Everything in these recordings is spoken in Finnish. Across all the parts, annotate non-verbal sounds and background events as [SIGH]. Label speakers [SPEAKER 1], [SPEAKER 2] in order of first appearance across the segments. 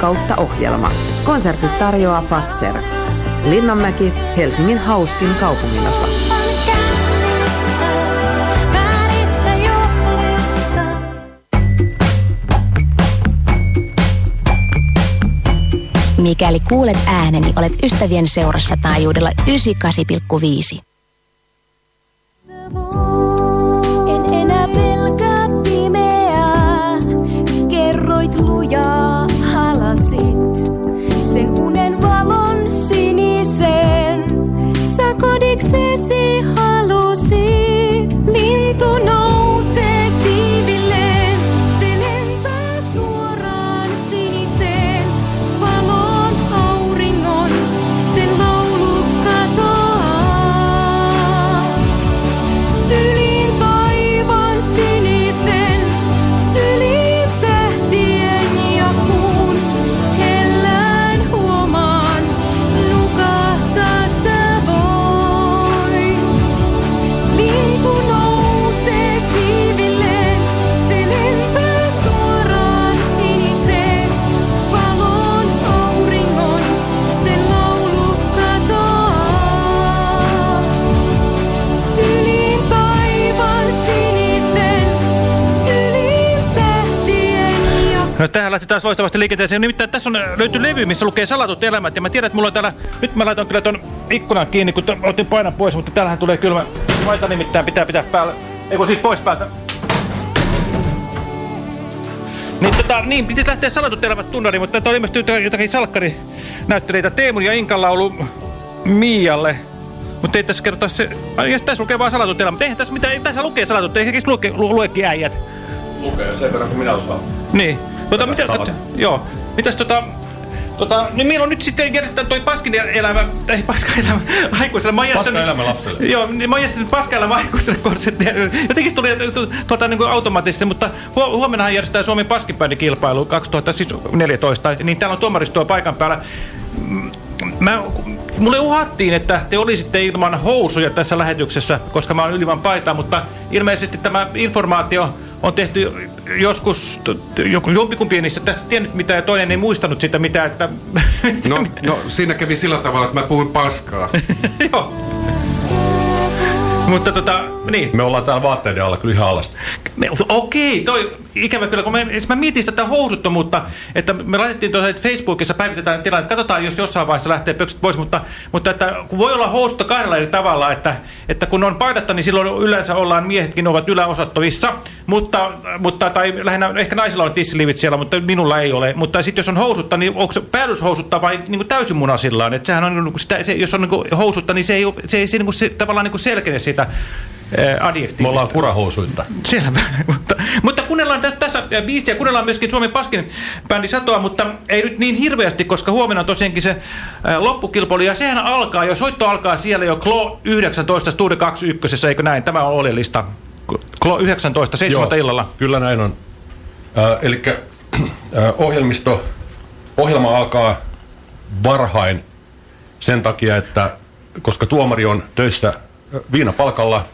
[SPEAKER 1] kautta ohjelma. Konsertit tarjoaa Fatser. Linnanmäki, Helsingin hauskin kaupunginosa.
[SPEAKER 2] Mikäli kuulet ääneni, olet ystävien seurassa taajuudella 98,5.
[SPEAKER 3] Taas loistavasti liikenteeseen. Nimittäin tässä on löyty levy, missä lukee salatut elämät. Ja mä tiedän, että mulla on täällä... Nyt mä laitan kyllä ton ikkunan kiinni, kun otin painan pois, mutta täällähän tulee kylmä. Maita nimittäin pitää pitää päällä. Ei kun siis pois päältä. Niin, tota, niin piti lähteä salatut elämät tunnariin, mutta täällä oli ilmeisesti jotakin- jotakin salkkari näytteliitä Teemun ja Inkan laulu Mialle. Mutta ei tässä kerrota se... Ja tässä lukee vaan salatut elämät. Eihän tässä mitään, ei tässä lukee salatut, eikä luke, lu, luekin äijät.
[SPEAKER 4] Lukee sen verran, kun minä osaan.
[SPEAKER 3] Niin. Tota, mitä,
[SPEAKER 4] tavat.
[SPEAKER 3] joo. Mitäs tota... Tota, niin meillä on nyt sitten järjestetään toi paskin elämä, ei paska elämä. Mä järjestänyt-
[SPEAKER 4] Paska elämä lapselle.
[SPEAKER 3] Joo, niin mä oon järjestänyt paska elämä aikuiselle konserttia. Jotenkin se tuli tu- tuota niin kuin automaattisesti, mutta hu huomennahan järjestetään Suomen paskibändikilpailu 2014, niin täällä on tuomaristoa paikan päällä. Mm, Mä, mulle uhattiin, että te olisitte ilman housuja tässä lähetyksessä, koska mä oon ilman paitaa, mutta ilmeisesti tämä informaatio on tehty joskus, jompikumpi niistä tässä tiennyt mitä ja toinen ei muistanut sitä mitä, että...
[SPEAKER 5] No, no siinä kävi sillä tavalla, että mä puhuin paskaa. [LAUGHS]
[SPEAKER 3] Joo. Mutta tota, niin.
[SPEAKER 4] Me ollaan täällä vaatteiden alla kyllä ihan alasta.
[SPEAKER 3] Me- Okei, toi ikävä kyllä, kun me, siis mä mietin sitä housuttomuutta, että me laitettiin tuossa, että Facebookissa päivitetään tilanne, että katsotaan, jos jossain vaiheessa lähtee pöksyt pois, mutta, mutta että kun voi olla housutta kahdella eri tavalla, että, että kun on paidatta, niin silloin yleensä ollaan, miehetkin ovat yläosattavissa, mutta, mutta tai lähinnä, ehkä naisilla on tissiliivit siellä, mutta minulla ei ole, mutta sitten jos on housutta, niin onko se päällyshousutta vai niin kuin täysimunasillaan, että sehän on, niin kuin sitä, se, jos on niin kuin housutta, niin se ei, se ei se, niin kuin se, tavallaan niin kuin selkene sitä adjektiivista.
[SPEAKER 4] Me ollaan kurahousuinta.
[SPEAKER 3] Selvä. [LAUGHS] mutta, mutta kuunnellaan tä- tässä äh, biisiä, kuunnellaan myöskin Suomen Paskin bändi Satoa, mutta ei nyt niin hirveästi, koska huomenna on tosiaankin se äh, loppukilpailu, ja sehän alkaa jo, soitto alkaa siellä jo Klo 19 Studio 21, eikö näin? Tämä on oleellista. Klo 19, 7 illalla.
[SPEAKER 4] Kyllä näin on. Äh, Eli äh, ohjelmisto, ohjelma alkaa varhain sen takia, että koska tuomari on töissä äh, viinapalkalla,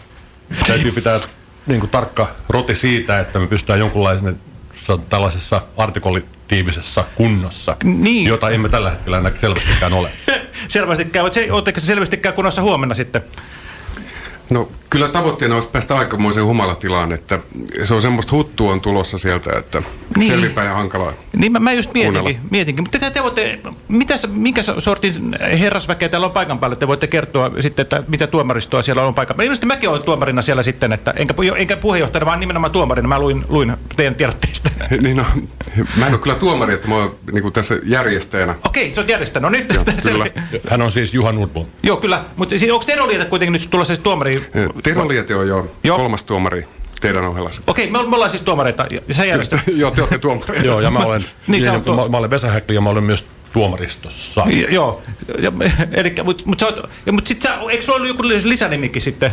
[SPEAKER 4] täytyy pitää niin kuin, tarkka roti siitä, että me pystytään jonkunlaisessa tällaisessa artikulitiivisessa kunnossa,
[SPEAKER 3] Niin.
[SPEAKER 4] jota emme tällä hetkellä selvästikään ole. [LAUGHS]
[SPEAKER 3] Selvästikään, se selvästikään kunnossa huomenna sitten?
[SPEAKER 5] No kyllä tavoitteena olisi päästä aikamoiseen humalatilaan, että se on semmoista huttua on tulossa sieltä, että
[SPEAKER 3] Niin.
[SPEAKER 5] selvinpäin ja hankalaa.
[SPEAKER 3] Niin mä, mä just mietinkin, mietinkin. Mutta te, te voitte, mitäs, minkä sortin herrasväkeä täällä on paikan päällä? Te voitte kertoa sitten, että mitä tuomaristoa siellä on paikan päällä. Ilmeisesti mäkin olen tuomarina siellä sitten, että enkä, enkä puheenjohtajana, vaan nimenomaan tuomarina. Mä luin, luin teidän tiedotteista.
[SPEAKER 5] Niin no, mä en ole kyllä tuomari, että mä oon niin tässä järjestäjänä.
[SPEAKER 3] Okei, se on järjestänyt. No nyt.
[SPEAKER 5] Joo, [LAUGHS] kyllä.
[SPEAKER 4] Hän on siis Juha Nordblom.
[SPEAKER 3] Joo, kyllä. Mutta siis, onko Lieta kuitenkin nyt tulossa siis tuomari?
[SPEAKER 5] Tero Liete on jo
[SPEAKER 3] Joo.
[SPEAKER 5] Joo. kolmas tuomari teidän ohjelmassa.
[SPEAKER 3] Okei, me, me ollaan siis tuomareita. Ja sä järjestät. [LAUGHS]
[SPEAKER 5] Joo, te olette tuomari.
[SPEAKER 4] Joo, ja mä olen, [LAUGHS]
[SPEAKER 3] Niin,
[SPEAKER 4] niin,
[SPEAKER 3] tuo-
[SPEAKER 4] mä, mä olen Vesa Häkli ja mä olen myös tuomaristossa.
[SPEAKER 3] Joo, mutta [LAUGHS] mut, mut sit sä, eikö sulla ollut joku lisänimikin sitten?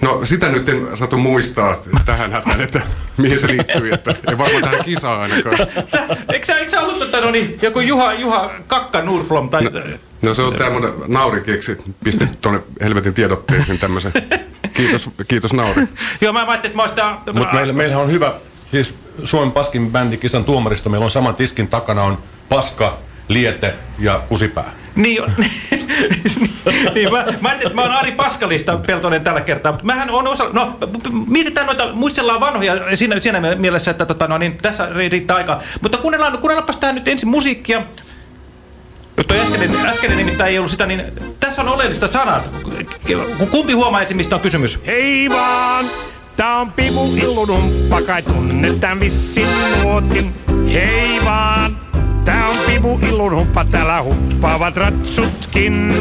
[SPEAKER 5] No sitä nyt en satu muistaa tähän hätään, että mihin se liittyy, että ei varmaan tähän kisaan ainakaan.
[SPEAKER 3] Eikö, sä, eikö sä ollut tota, no niin, joku Juha, Juha Kakka Nurblom tai...
[SPEAKER 5] No se on tää mun naurikeksi pistetty tuonne helvetin tiedotteisiin tämmöisen. Kiitos, kiitos Nauri.
[SPEAKER 3] Joo, mä ajattelin, että mä oon sitä...
[SPEAKER 4] Mutta meillä, meillähän on hyvä, siis Suomen paskin bändi Kisan tuomaristo, meillä on saman tiskin takana on paska, liete ja kusipää.
[SPEAKER 3] Niin, [LAUGHS] niin mä, mä en, mä oon Ari Paskalista Peltonen tällä kertaa, mutta mähän on osa, no mietitään noita, muistellaan vanhoja siinä, siinä mielessä, että tota, no, niin, tässä riittää aikaa. Mutta kuunnellaan, kuunnellaanpas tää nyt ensin musiikkia. Toi äskeinen, äskeinen nimittäin ei ollut sitä, niin tässä on oleellista sanat. Kumpi huomaa ensin, mistä on kysymys?
[SPEAKER 6] Hei vaan! Tää on Pimu Illunumppa, kai tunnetaan vissin nuotin. Hei vaan! Tää on Pimu Illunumppa, täällä huppaavat ratsutkin.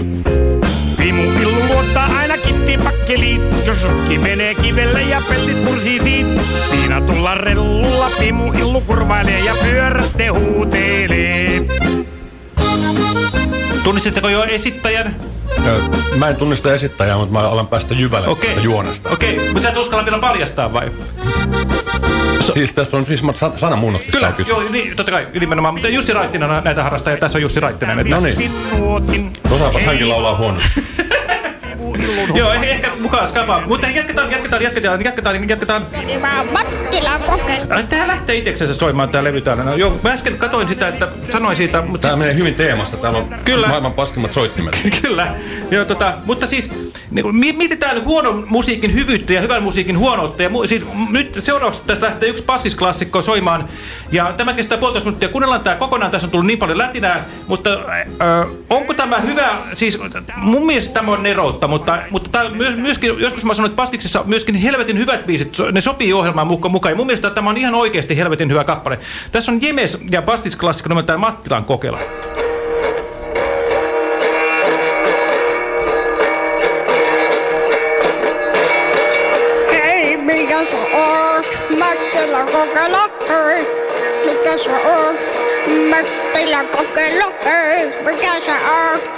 [SPEAKER 6] Pimu Illu luottaa aina kittiin pakkeliin, jos rukki menee kivelle ja pellit pursii siitä. Viina tulla rellulla, Pimu Illu kurvailee ja pyörätte huutelee.
[SPEAKER 3] Tunnistitteko jo esittäjän?
[SPEAKER 4] Mä en tunnista esittäjää, mutta mä alan päästä jyvälle
[SPEAKER 3] Okei.
[SPEAKER 4] tästä juonesta.
[SPEAKER 3] Okei, mutta sä et uskalla vielä paljastaa vai?
[SPEAKER 4] Siis tästä on siis sa- sanamuunnoksesta
[SPEAKER 3] Kyllä, joo, niin, totta kai, nimenomaan. Mutta Jussi Raittinen näitä harrastajia, tässä on Jussi Raittinen. Että,
[SPEAKER 4] No niin. Osaapas hänkin laulaa huonosti. [LAUGHS]
[SPEAKER 3] Joo, ei ehkä mukaan skapaa. Mutta jatketaan, jatketaan, jatketaan, jatketaan, jatketaan.
[SPEAKER 7] Mattila kokeilu.
[SPEAKER 3] Ai, Tää lähtee itseksensä soimaan tää levy täällä. No, joo, mä äsken katoin sitä, että sanoin siitä, mutta...
[SPEAKER 4] Tää menee hyvin teemassa. Täällä on
[SPEAKER 3] Kyllä.
[SPEAKER 4] maailman paskimmat soittimet. [LAUGHS]
[SPEAKER 3] Kyllä, joo, tota, mutta siis niin mietitään huonon musiikin hyvyyttä ja hyvän musiikin huonoutta. Ja mu- siis, nyt seuraavaksi tästä lähtee yksi passisklassikko soimaan. Ja tämä kestää puolitoista minuuttia. Kuunnellaan tämä kokonaan. Tässä on tullut niin paljon lätinää. Mutta äh, onko tämä hyvä? Siis mun mielestä tämä on neroutta. Mutta, mutta tämä on myö- myöskin, joskus mä sanoin, että pastiksessa myöskin helvetin hyvät biisit. Ne sopii ohjelmaan muka- mukaan. Ja mun mielestä tämä on ihan oikeasti helvetin hyvä kappale. Tässä on Jemes ja pastisklassikko nimeltään Mattilan kokeila.
[SPEAKER 7] Mattila kokeilu. Hei, mikä sä oot? Mattila kokeilu. Hei, mikä sä oot?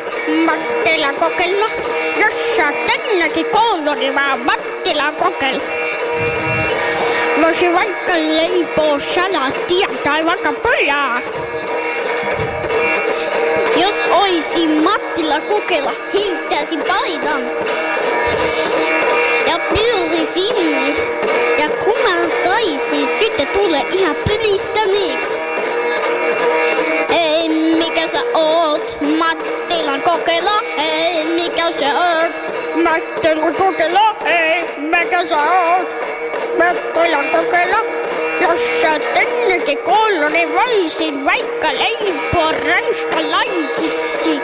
[SPEAKER 7] Mattila kokeilu. Jos sä tännekin koulu, niin oon Mattila kokeilu. Voisi vaikka leipoo salaattia tai vaikka pojaa. Jos oisin Mattila kokeilla, heittäisin paidan. Ja pyöri sinne. naisi süüta tule ja põlistaniks. ei, mikä sä oot, mä tilan kokeilla, ei, mikä sä oot, mä tilan kokeilla, ei, mikä sä oot, mä tilan kokeilla. Jos sä tännekin kolloni vaisin, vaikka leipoo ranskalaisissi,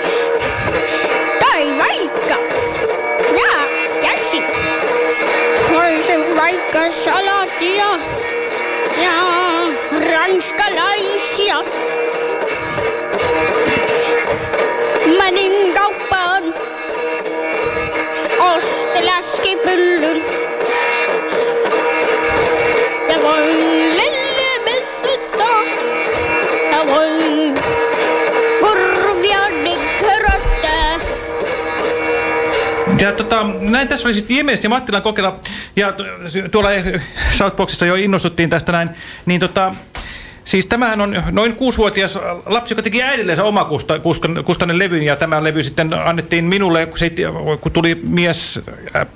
[SPEAKER 7] tai vaikka, jaa, jäksin. Oi se vaikka salati ja ranskalaisia. Menin kauppaan, ostin läskipyllyn. Ja voin lellemessyttää ja voin korviani köröttää.
[SPEAKER 3] Ja tota, näin tässä oli sitten Jemes ja Mattilan kokeilla, ja tu- tuolla eh, Southboxissa jo innostuttiin tästä näin, niin tota, Siis tämähän on noin kuusivuotias lapsi, joka teki äidillensä omakustannen levyn, ja tämä levy sitten annettiin minulle, kun, se, kun tuli mies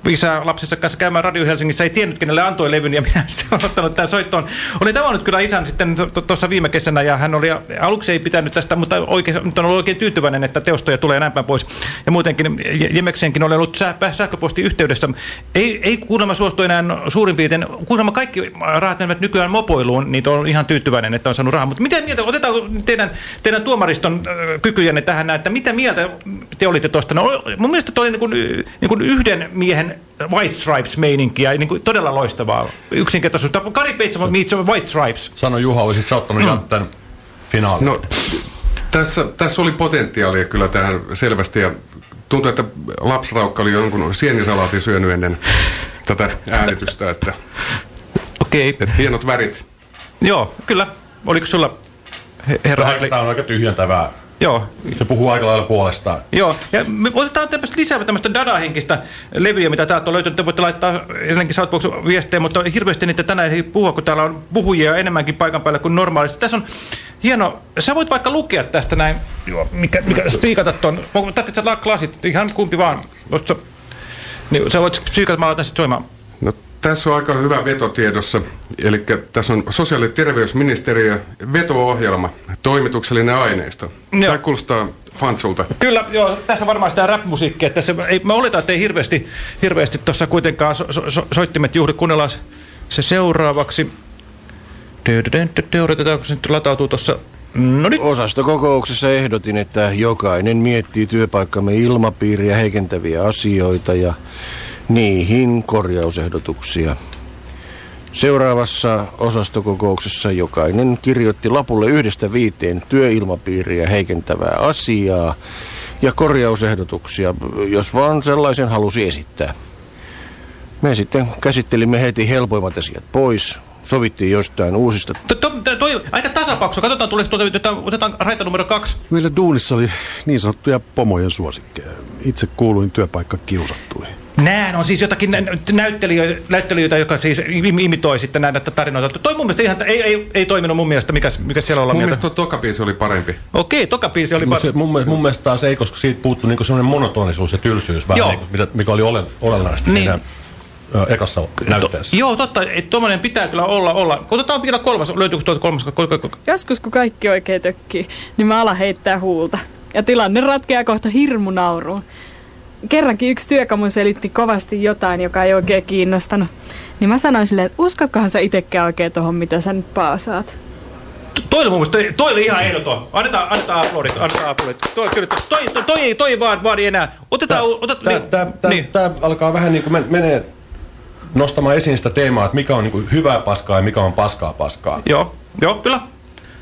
[SPEAKER 3] isä lapsensa kanssa käymään Radio Helsingissä, ei tiennyt, kenelle antoi levyn, ja minä [LAUGHS] sitten olen ottanut tämän soittoon. Olin tavannut kyllä isän sitten tuossa viime kesänä, ja hän oli, aluksi ei pitänyt tästä, mutta oikein, nyt on ollut oikein tyytyväinen, että teostoja tulee näin päin pois. Ja muutenkin Jemeksenkin olen ollut säh- sähköpostiyhteydessä. Ei, ei kuulemma suostu enää suurin piirtein, kuulemma kaikki rahat menevät nykyään mopoiluun, niin on ihan tyytyväinen, että on saanut rahaa. Mutta miten mieltä, otetaan teidän, teidän tuomariston kykyjänne tähän näin, että mitä mieltä te olitte tuosta? No, mun mielestä toi oli niin kuin, niin kuin yhden miehen White Stripes-meininkiä, niin kuin todella loistavaa yksinkertaisuutta. Kari Peitsa meets White Stripes.
[SPEAKER 4] Sano Juha, olisit sä ottanut mm. tämän finaaliin.
[SPEAKER 5] No, tässä, tässä oli potentiaalia kyllä tähän selvästi ja tuntuu, että lapsraukka oli jonkun sienisalaatin syönyt ennen tätä äänitystä, että,
[SPEAKER 3] Okei,
[SPEAKER 5] että hienot värit.
[SPEAKER 3] joo, kyllä. Oliko sulla, he- herra
[SPEAKER 4] Tämä tämä on aika tyhjentävää.
[SPEAKER 3] Joo,
[SPEAKER 4] Se puhuu aika lailla puolestaan.
[SPEAKER 3] Joo, ja me otetaan tämmöistä lisää tämmöistä dada-henkistä levyä, mitä täältä on löytynyt. Te voitte laittaa edelleenkin Southbox viestejä, mutta hirveästi niitä tänään ei puhua, kun täällä on puhujia enemmänkin paikan päällä kuin normaalisti. Tässä on hieno, sä voit vaikka lukea tästä näin, joo, mikä, mikä spiikata ton, tarvitset sä lasit, ihan kumpi vaan. Niin, sä voit spiikata, mä laitan sitten soimaan.
[SPEAKER 5] No, Tässä on aika hyvä veto tiedossa. Eli tässä on sosiaali- ja terveysministeriö veto-ohjelma, toimituksellinen aineisto.
[SPEAKER 3] Joo.
[SPEAKER 5] Tämä kuulostaa fansulta.
[SPEAKER 3] Kyllä, joo, tässä varmaan sitä rap-musiikkia. että Tässä, ei, mä oletan, että ei hirveästi, hirveästi tuossa kuitenkaan so, so, so, soittimet juuri. Kuunnellaan se seuraavaksi. Odotetaan, kun se nyt latautuu tuossa. No nyt.
[SPEAKER 8] Osastokokouksessa ehdotin, että jokainen miettii työpaikkamme ilmapiiriä heikentäviä asioita ja niihin korjausehdotuksia. Seuraavassa osastokokouksessa jokainen kirjoitti lapulle yhdestä viiteen työilmapiiriä heikentävää asiaa ja korjausehdotuksia, jos vaan sellaisen halusi esittää. Me sitten käsittelimme heti helpoimmat asiat pois, sovittiin jostain uusista
[SPEAKER 3] To, to, to, toi, aika tasapaksu. Katsotaan, tuleeko tuota, otetaan, otetaan raita numero kaksi.
[SPEAKER 9] Meillä duunissa oli niin sanottuja pomojen suosikkeja. Itse kuuluin työpaikkakiusattuihin.
[SPEAKER 3] Näin on siis jotakin nä- näyttelijöitä, näyttelijöitä joka siis im- imitoi sitten näitä tarinoita. Toi mun mielestä ihan, ei, ei, ei toiminut mun mielestä, mikä, mikä siellä olla
[SPEAKER 5] Mun
[SPEAKER 3] mieltä.
[SPEAKER 5] mielestä tuo tokabiisi oli parempi.
[SPEAKER 3] Okei, toka biisi oli...
[SPEAKER 4] Mun,
[SPEAKER 3] par-
[SPEAKER 4] se, mun, mielestä, mun mielestä taas ei, koska siitä puuttuu niinku sellainen monotonisuus ja tylsyys vähän, niinku, mikä oli ole, olennaista
[SPEAKER 3] Niin.
[SPEAKER 4] siinä ö, ekassa näytteessä.
[SPEAKER 3] Joo, totta. että Tuommoinen pitää kyllä olla. olla. Otetaan vielä kolmas. Löytyykö tuolta kolmas? Kol- kol- kol-
[SPEAKER 10] Joskus kun kaikki oikein tökkii, niin mä ala heittää huulta. Ja tilanne ratkeaa kohta hirmunauruun. Kerrankin yksi työkamu selitti kovasti jotain, joka ei oikein kiinnostanut. Niin mä sanoin silleen, että uskotkohan sä itekään oikein tohon, mitä sä nyt paasaat.
[SPEAKER 3] Toi oli mun mielestä, toi oli ihan ehdoton. Annetaan, annetaan aplodit, annetaan aplodit. Toi, kyllä, toi, toi, toi, ei, toi ei vaan vaadi enää. Otetaan, u- otet,
[SPEAKER 4] Tää,
[SPEAKER 3] niin,
[SPEAKER 4] tää, tää,
[SPEAKER 3] niin.
[SPEAKER 4] tää alkaa vähän niin kuin men, menee nostamaan esiin sitä teemaa, että mikä on niin kuin hyvää paskaa ja mikä on paskaa paskaa.
[SPEAKER 3] Joo, joo, kyllä.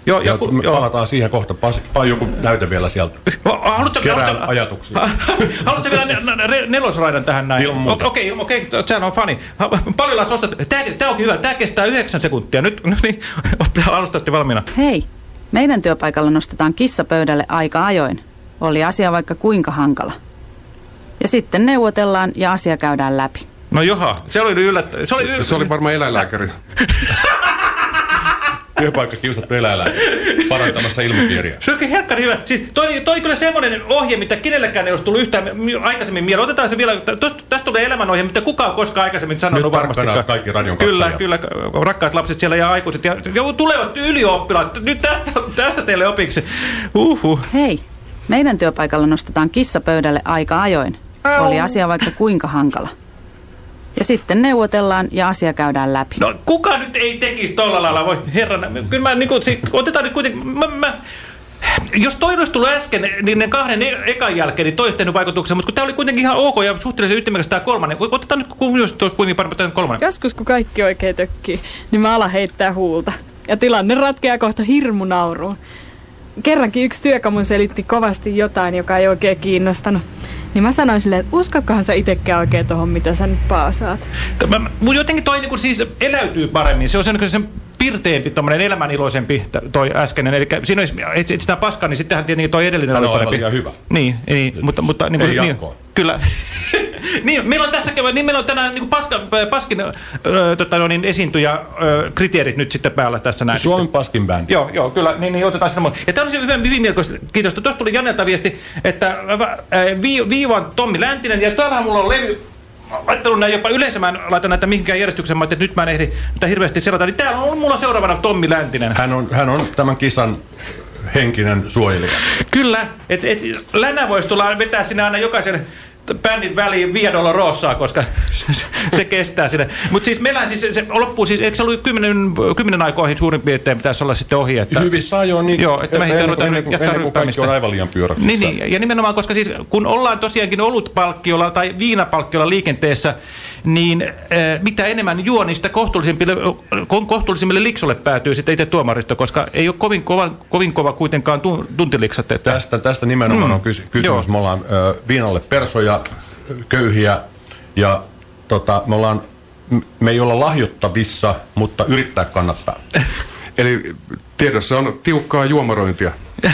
[SPEAKER 3] Joo,
[SPEAKER 4] Ja
[SPEAKER 3] joku, joo.
[SPEAKER 4] palataan siihen kohta. Pas, pa, joku näyte vielä sieltä.
[SPEAKER 3] Haluatko,
[SPEAKER 4] Kerään
[SPEAKER 3] haluatko,
[SPEAKER 4] ajatuksia. [LAUGHS]
[SPEAKER 3] haluatko vielä ne- ne- nelosraidan tähän näin?
[SPEAKER 4] Ilman muuta.
[SPEAKER 3] Okei, okay, okei, okay, sehän on fani. Paljon ostat. Tää, tää onkin hyvä. Tää kestää yhdeksän sekuntia. Nyt, no [LAUGHS] niin, alustatte valmiina.
[SPEAKER 11] Hei, meidän työpaikalla nostetaan kissa pöydälle aika ajoin. Oli asia vaikka kuinka hankala. Ja sitten neuvotellaan ja asia käydään läpi.
[SPEAKER 3] No joha, se oli yllättä. Se oli,
[SPEAKER 5] Se oli varmaan eläinlääkäri. [LAUGHS]
[SPEAKER 4] Työpaikka kiusattu eläinlääkäri parantamassa ilmapiiriä.
[SPEAKER 3] Se onkin helkkari hyvä. Siis toi, toi kyllä semmoinen ohje, mitä kenellekään ei olisi tullut yhtään mi- aikaisemmin mieleen. Otetaan se vielä, tosta, tästä tulee elämänohje, mitä kukaan koskaan aikaisemmin sanonut
[SPEAKER 4] Nyt
[SPEAKER 3] varmasti.
[SPEAKER 4] kaikki radion
[SPEAKER 3] Kyllä, kyllä, rakkaat lapset siellä ja aikuiset ja, ja tulevat ylioppilaat. Nyt tästä, tästä teille opiksi. Uhuh.
[SPEAKER 11] Hei, meidän työpaikalla nostetaan kissa pöydälle aika ajoin. Oli asia vaikka kuinka hankala. Ja sitten neuvotellaan ja asia käydään läpi.
[SPEAKER 3] No kuka nyt ei tekisi tolla lailla, voi herran. Kyllä mä niinku, si, otetaan nyt kuitenkin, mä, mä, jos toi olisi tullut äsken, niin ne kahden e- ekan jälkeen, niin toi olisi tehnyt vaikutuksen, mutta kun tämä oli kuitenkin ihan ok ja suhteellisen ytimekäs tämä kolmannen. Otetaan nyt kuitenkin parempi tämän kolmannen.
[SPEAKER 10] Joskus kun kaikki oikein tökkii, niin mä ala heittää huulta. Ja tilanne ratkeaa kohta hirmunauruun. Kerrankin yksi työkamu selitti kovasti jotain, joka ei oikein kiinnostanut. Niin mä sanoin silleen, että uskotkohan sä itekään oikein tohon, mitä sä nyt paasaat.
[SPEAKER 3] Mutta jotenkin toi niinku siis eläytyy paremmin. Se on sen, sen pirteempi, tommonen elämäniloisempi toi äskeinen. Eli siinä olisi, et, et sitä paskaa, niin sittenhän tietenkin toi edellinen
[SPEAKER 4] Hän
[SPEAKER 3] oli
[SPEAKER 4] on
[SPEAKER 3] parempi.
[SPEAKER 4] hyvä.
[SPEAKER 3] Niin, niin mutta, mutta niin,
[SPEAKER 4] Ei
[SPEAKER 3] niin,
[SPEAKER 4] jatkoa.
[SPEAKER 3] kyllä. [LAUGHS] niin, meillä on tässä niin meillä on tänään niin paska, paskin ö, tota, no, niin, esiintyjä ö, kriteerit nyt sitten päällä tässä näin.
[SPEAKER 4] Suomen paskin bändi.
[SPEAKER 3] Joo, joo, kyllä, niin, niin otetaan sitä muuta. Ja tämä olisi hyvin, hyvin mielenkiintoista. Tuosta tuli Janelta viesti, että vi, Viiva on Tommi Läntinen, ja täällähän mulla on levy, Laittanut näin jopa yleensä, mä en laita näitä mihinkään järjestykseen, mä että nyt mä en ehdi mitä hirveästi seurata, niin täällä on mulla seuraavana Tommi Läntinen.
[SPEAKER 4] Hän on, hän on tämän kisan henkinen suojelija.
[SPEAKER 3] Kyllä, että et, Länä voisi tulla vetää sinne aina jokaisen bändin väliin Via Dolorosaa, koska [LAUGHS] se kestää sinne. Mutta siis meillä siis, se, loppuu siis, eikö se ollut kymmenen, kymmenen aikoihin suurin piirtein pitäisi olla sitten ohi? Että,
[SPEAKER 4] Hyvissä ajoin, niin
[SPEAKER 3] Joo, että me
[SPEAKER 4] ennen,
[SPEAKER 3] ennen,
[SPEAKER 4] ennen, ennen, kuin-
[SPEAKER 3] jatkaa
[SPEAKER 4] ennen kuin kaikki on aivan liian pyöräksissä.
[SPEAKER 3] Niin, niin, ja nimenomaan, koska siis kun ollaan tosiaankin olutpalkkiolla tai viinapalkkiolla liikenteessä, niin äh, mitä enemmän juo, niin sitä kohtuullisimmille, ko- kohtuullisimmille liksolle päätyy sitten itse tuomaristo, koska ei ole kovin kova, kovin kova kuitenkaan tu- tuntiliksat. Että,
[SPEAKER 4] Tästä, tästä nimenomaan
[SPEAKER 3] Mm.
[SPEAKER 4] on kysy-
[SPEAKER 3] Joo.
[SPEAKER 4] kysymys. Me ollaan ö, viinalle persoja, köyhiä ja tota, me, ollaan, me ei olla lahjottavissa, mutta yrittää kannattaa. [LAUGHS]
[SPEAKER 5] Eli tiedossa on tiukkaa juomarointia. [LAUGHS]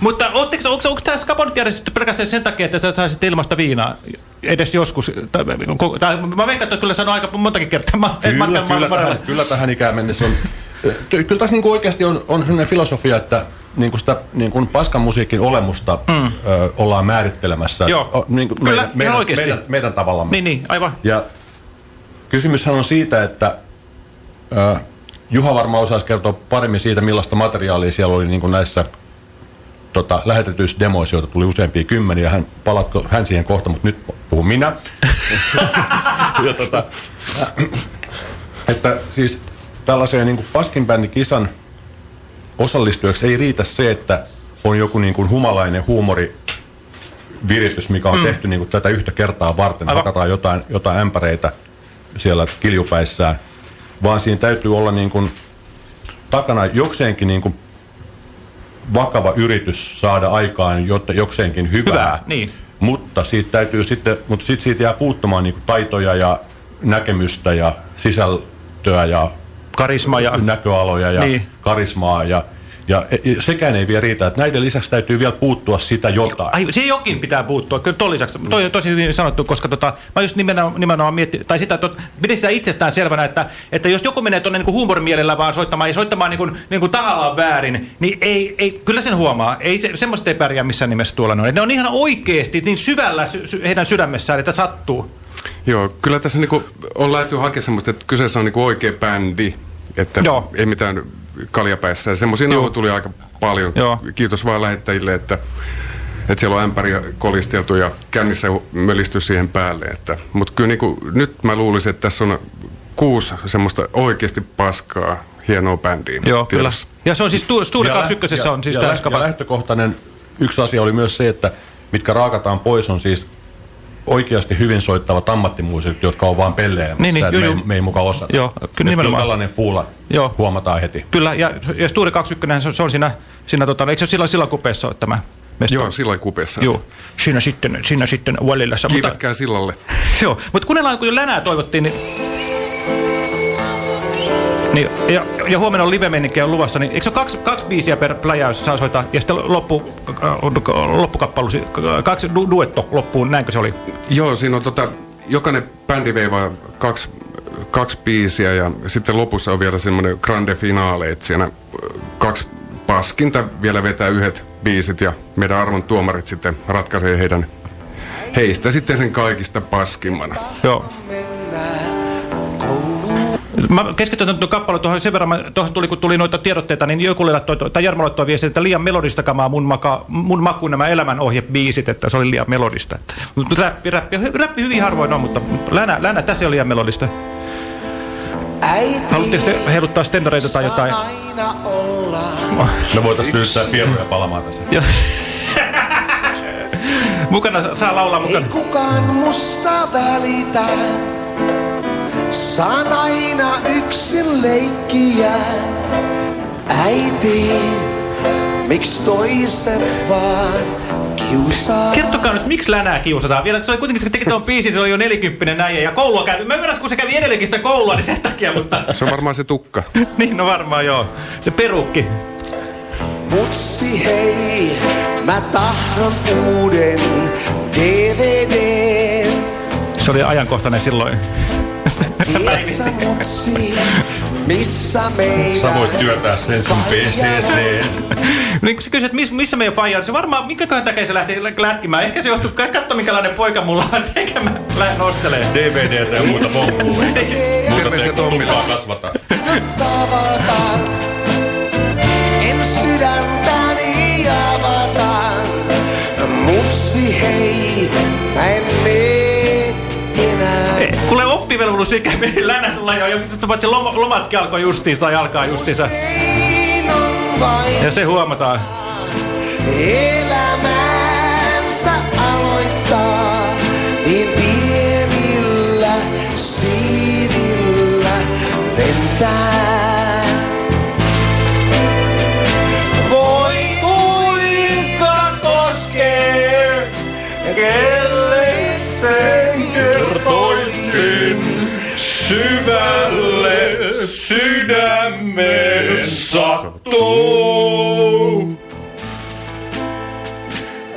[SPEAKER 3] Mutta onko, onko tämä skapa nyt järjestetty pelkästään sen takia, että sä saisit ilmasta viinaa edes joskus? Tai, ko- tai, mä veikkaan, että kyllä sanoo aika montakin kertaa. Mä,
[SPEAKER 4] Kyllä, kyllä,
[SPEAKER 3] varrella.
[SPEAKER 4] tähän, kyllä tähän ikään mennessä on. Kyllä tässä niin oikeasti on, on sellainen filosofia, että niin kuin sitä niin kuin paskan musiikin olemusta mm. ö, ollaan määrittelemässä
[SPEAKER 3] Joo.
[SPEAKER 4] o, niin kuin
[SPEAKER 3] Kyllä,
[SPEAKER 4] meidän, meidän,
[SPEAKER 3] oikeasti.
[SPEAKER 4] meidän, meidän tavallamme.
[SPEAKER 3] Niin, niin, aivan.
[SPEAKER 4] Ja kysymyshän on siitä, että ö, Juha varmaan osaisi kertoa paremmin siitä, millaista materiaalia siellä oli niin kuin näissä tota, lähetetyissä demoissa, joita tuli useampia kymmeniä. Hän, palatko, hän siihen kohta, mutta nyt puhun minä. [LAUGHS] ja, tota, että siis tällaiseen niin paskinbändikisan osallistujaksi ei riitä se, että on joku niin kuin humalainen huumori viritys, mikä on mm. tehty niin kuin tätä yhtä kertaa varten.
[SPEAKER 3] Aivan.
[SPEAKER 4] Hakataan jotain, jotain ämpäreitä siellä kiljupäissään, vaan siinä täytyy olla niin kuin takana jokseenkin niin kuin vakava yritys saada aikaan jotta, jokseenkin hyvää.
[SPEAKER 3] Hyvää, niin.
[SPEAKER 4] Mutta siitä täytyy sitten, mutta sitten siitä jää puuttumaan niin kuin taitoja ja näkemystä ja sisältöä ja
[SPEAKER 3] Karisma ja...
[SPEAKER 4] näköaloja ja
[SPEAKER 3] niin.
[SPEAKER 4] karismaa ja, ja e- sekään ei vielä riitä, että näiden lisäksi täytyy vielä puuttua sitä jotain.
[SPEAKER 3] Ai, se jokin pitää puuttua. Kyllä ton lisäksi. Toi on tosi hyvin sanottu, koska tota, mä just nimenomaan, nimenomaan miettin, tai sitä, että pidin sitä itsestään selvänä, että, että jos joku menee tuonne niin huumorimielellä vaan soittamaan ja soittamaan niin kuin, niin kuin tahallaan väärin, niin ei, ei, kyllä sen huomaa. Ei se, semmoista ei pärjää missään nimessä tuolla noin. Ne on ihan oikeasti niin syvällä sy, sy, heidän sydämessään, että sattuu.
[SPEAKER 5] Joo, kyllä tässä niinku on lähdetty hakemaan semmoista, että kyseessä on niinku oikea bändi, että
[SPEAKER 3] Joo.
[SPEAKER 5] ei mitään kaljapäissä. Ja semmoisia nauhoja tuli aika paljon.
[SPEAKER 3] Joo.
[SPEAKER 5] Kiitos vaan lähettäjille, että, että siellä on ämpäriä kolisteltu ja kännissä mölisty siihen päälle. Että, mutta kyllä niinku, nyt mä luulisin, että tässä on kuusi semmoista oikeasti paskaa hienoa bändiä.
[SPEAKER 3] Joo, kyllä. Ja se on siis Stu- Studio
[SPEAKER 4] Ja lä-
[SPEAKER 3] 21 on siis
[SPEAKER 4] ja,
[SPEAKER 3] tämä
[SPEAKER 4] ja, ja lähtökohtainen yksi asia oli myös se, että mitkä raakataan pois on siis oikeasti hyvin soittavat ammattimuusikot, jotka on vaan pelleämässä,
[SPEAKER 3] Niin, niin,
[SPEAKER 4] että me, ei, me ei mukaan osata.
[SPEAKER 3] Joo, kyllä nimenomaan.
[SPEAKER 4] tällainen fuula
[SPEAKER 3] Joo.
[SPEAKER 4] huomataan heti.
[SPEAKER 3] Kyllä, ja, ja Studio 21 se on, se on siinä, siinä tota, eikö se ole silloin, silloin kupeessa ole tämä mesta?
[SPEAKER 5] Joo, sillä kupeessa.
[SPEAKER 3] Joo, siinä sitten, siinä sitten välillä. Mutta,
[SPEAKER 5] Kiivetkää sillalle. [LAUGHS]
[SPEAKER 3] joo, mutta kuunnellaan, kun jo länää toivottiin, niin... Niin, ja, ja huomenna on live-meininkiä luvassa, niin eikö se ole kaksi, kaksi biisiä per pläjäys saa soittaa, ja sitten loppu, äh, loppukappalus, kaksi du- duetto loppuun, näinkö se oli?
[SPEAKER 5] Joo, siinä on tota, jokainen bändi veivaa kaksi, kaksi biisiä ja sitten lopussa on vielä semmoinen grande finale, että siinä ö, kaksi paskinta vielä vetää yhdet biisit ja meidän arvon tuomarit sitten ratkaisee heidän heistä sitten sen kaikista paskimman.
[SPEAKER 3] Joo. Mä keskityn tuon kappaleen tuohon sen verran, mä- tuohon tuli, kun tuli noita tiedotteita, niin joku laittoi, tai Jarmo laittoi viesti, että liian melodista kamaa mun, maka, mun makuun nämä elämänohjebiisit, että se oli liian melodista. Mutta räppi, räppi, räppi hyvin harvoin on, mutta länä, länä tässä ei ole liian melodista. Haluatteko te heiluttaa stendoreita tai jotain?
[SPEAKER 4] Me voitaisiin lyyttää pieruja palamaan tässä. [LAUGHS]
[SPEAKER 3] Mukana saa laulaa
[SPEAKER 12] Ei
[SPEAKER 3] mukana.
[SPEAKER 12] kukaan musta välitä. Saan aina yksin leikkiä. Äiti, miksi toiset vaan kiusaa?
[SPEAKER 3] Kertokaa nyt, miksi länää kiusataan? Vielä, se oli kuitenkin, kun teki tuon biisin, se oli jo 40 näin ja koulua kävi. Mä ymmärrän, kun se kävi edelleenkin sitä koulua, niin sen takia, mutta...
[SPEAKER 5] Se on varmaan se tukka. [LAUGHS]
[SPEAKER 3] niin, no varmaan joo. Se perukki.
[SPEAKER 12] Mutsi hei, mä tahdon uuden DVDn.
[SPEAKER 3] Se oli ajankohtainen silloin.
[SPEAKER 12] Mutsi, missä meidän
[SPEAKER 4] Sä voit työtää sen sun PCC.
[SPEAKER 3] niin kun sä kysyt, miss, missä meidän faija on, se varmaan, minkäköhän takia se lähti lätkimään. Ehkä se johtuu, katso minkälainen poika mulla on, [LAUGHS] eikä mä lähden ostelee.
[SPEAKER 4] DVDtä ja muuta pommua. [LAUGHS] Muuta te lupaa kasvata.
[SPEAKER 12] tavata. En sydäntäni avata. Mutsi hei, mä en mene
[SPEAKER 3] oppivelvollisuusikä meni länäsellä jo, ja paitsi loma, lomatkin alkoi justiinsa tai alkaa justiinsa. Ja se huomataan.
[SPEAKER 12] elämänsä aloittaa niin pienillä siivillä lentää. Voi kuinka koskee,
[SPEAKER 4] sydämeen sattuu.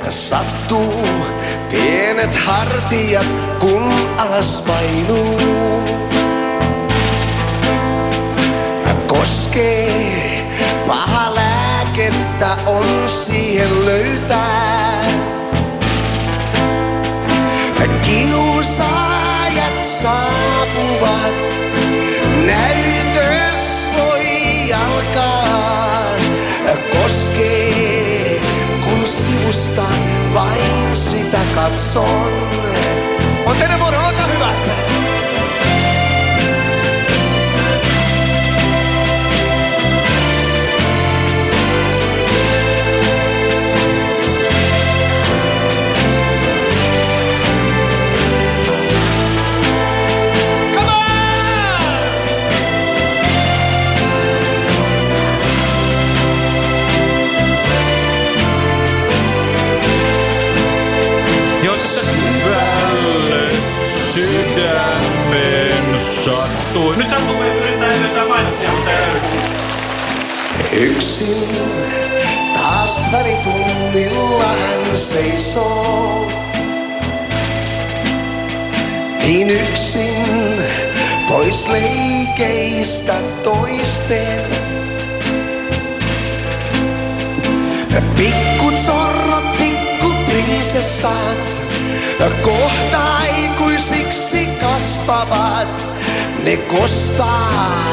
[SPEAKER 12] Sattuu pienet hartiat, kun alas painuu. Koskee paha lääkettä on siihen löytää. Katson. On teidän kostaa,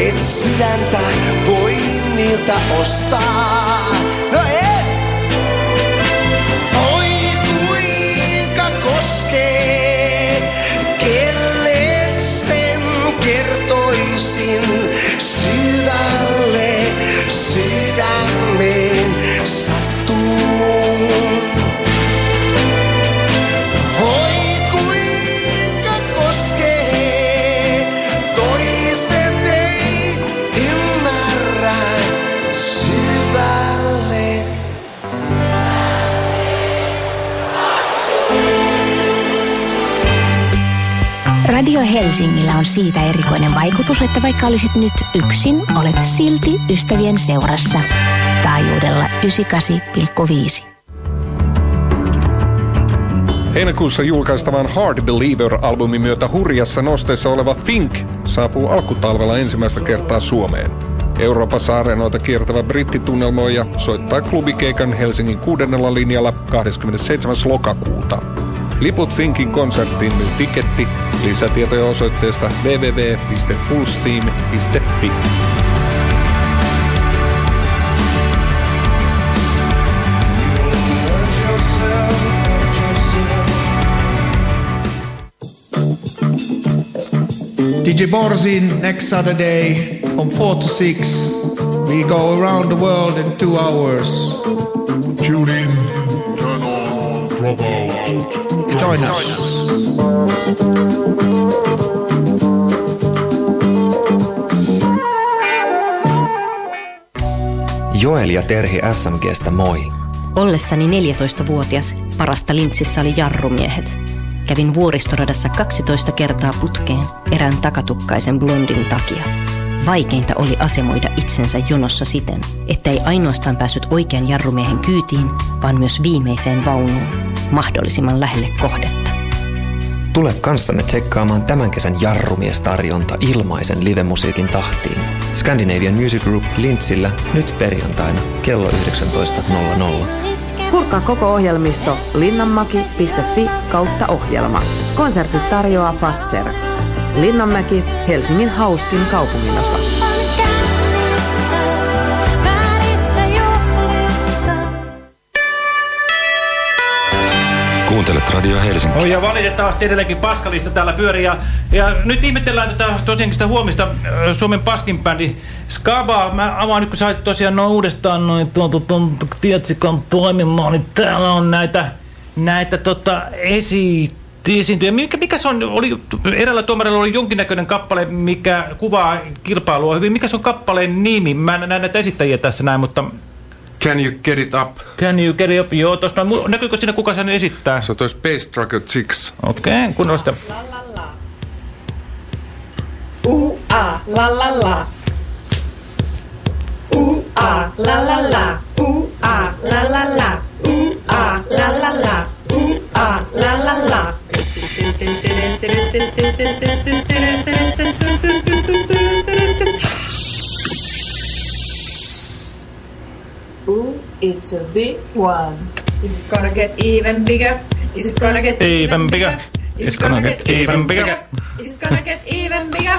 [SPEAKER 12] et sydäntä voi niiltä ostaa. No
[SPEAKER 2] Radio Helsingillä on siitä erikoinen vaikutus, että vaikka olisit nyt yksin, olet silti ystävien seurassa. Taajuudella 98,5.
[SPEAKER 13] Heinäkuussa julkaistavan Hard Believer-albumin myötä hurjassa nosteessa oleva Think saapuu alkutalvella ensimmäistä kertaa Suomeen. Euroopassa areenoita kiertävä brittitunnelmoija soittaa klubikeikan Helsingin kuudennella linjalla 27. lokakuuta. Liput Finkin konserttiin myy tiketti. Lisätietoja osoitteesta www.fullsteam.fi.
[SPEAKER 14] DJ Borzin next Saturday from 4 to 6. We go around the world in two hours.
[SPEAKER 15] Tune
[SPEAKER 14] Join us.
[SPEAKER 16] Joel ja Terhi SMGstä moi.
[SPEAKER 17] Ollessani 14-vuotias parasta lintsissä oli jarrumiehet. Kävin vuoristoradassa 12 kertaa putkeen erään takatukkaisen blondin takia. Vaikeinta oli asemoida itsensä jonossa siten, että ei ainoastaan päässyt oikean jarrumiehen kyytiin, vaan myös viimeiseen vaunuun, mahdollisimman lähelle kohdetta.
[SPEAKER 16] Tule kanssamme tsekkaamaan tämän kesän jarrumiestarjonta ilmaisen livemusiikin tahtiin. Scandinavian Music Group Lintsillä nyt perjantaina kello 19.00.
[SPEAKER 1] Kurkkaa koko ohjelmisto linnanmaki.fi kautta ohjelma. Konsertit tarjoaa Fatser. Linnanmäki, Helsingin hauskin kaupunginosa.
[SPEAKER 18] Kuuntelet Radio Helsinki.
[SPEAKER 3] Oh, ja valitettavasti edelleenkin paskalista täällä pyörii. Ja, ja nyt ihmetellään tätä tosiaankin sitä huomista äh, Suomen paskin bändi Skaba. Mä avaan nyt, kun sä tosiaan noin uudestaan noin tuon, tuon tietsikon toimimaan, niin täällä on näitä, näitä tota, esi esiintyjä. Mikä, mikä se on, oli, eräällä tuomarilla oli jonkinnäköinen kappale, mikä kuvaa kilpailua hyvin. Mikä se on kappaleen nimi? Mä en näe näitä esittäjiä tässä näin, mutta...
[SPEAKER 5] Can you get it up?
[SPEAKER 3] Can you get it up? Joo, tuosta on- näkyykö siinä kuka sen esittää?
[SPEAKER 5] Se on toi Space Trucker Chicks.
[SPEAKER 3] Okei, okay, kunnolla sitä.
[SPEAKER 19] U a la la la. U a la la la. U a la la la. U a la la la. U a la la la.
[SPEAKER 20] Ooh, it's a big one.
[SPEAKER 19] Is it gonna get even bigger? Is it gonna get
[SPEAKER 3] Even bigger.
[SPEAKER 19] It's gonna get even bigger. Is it gonna get even bigger?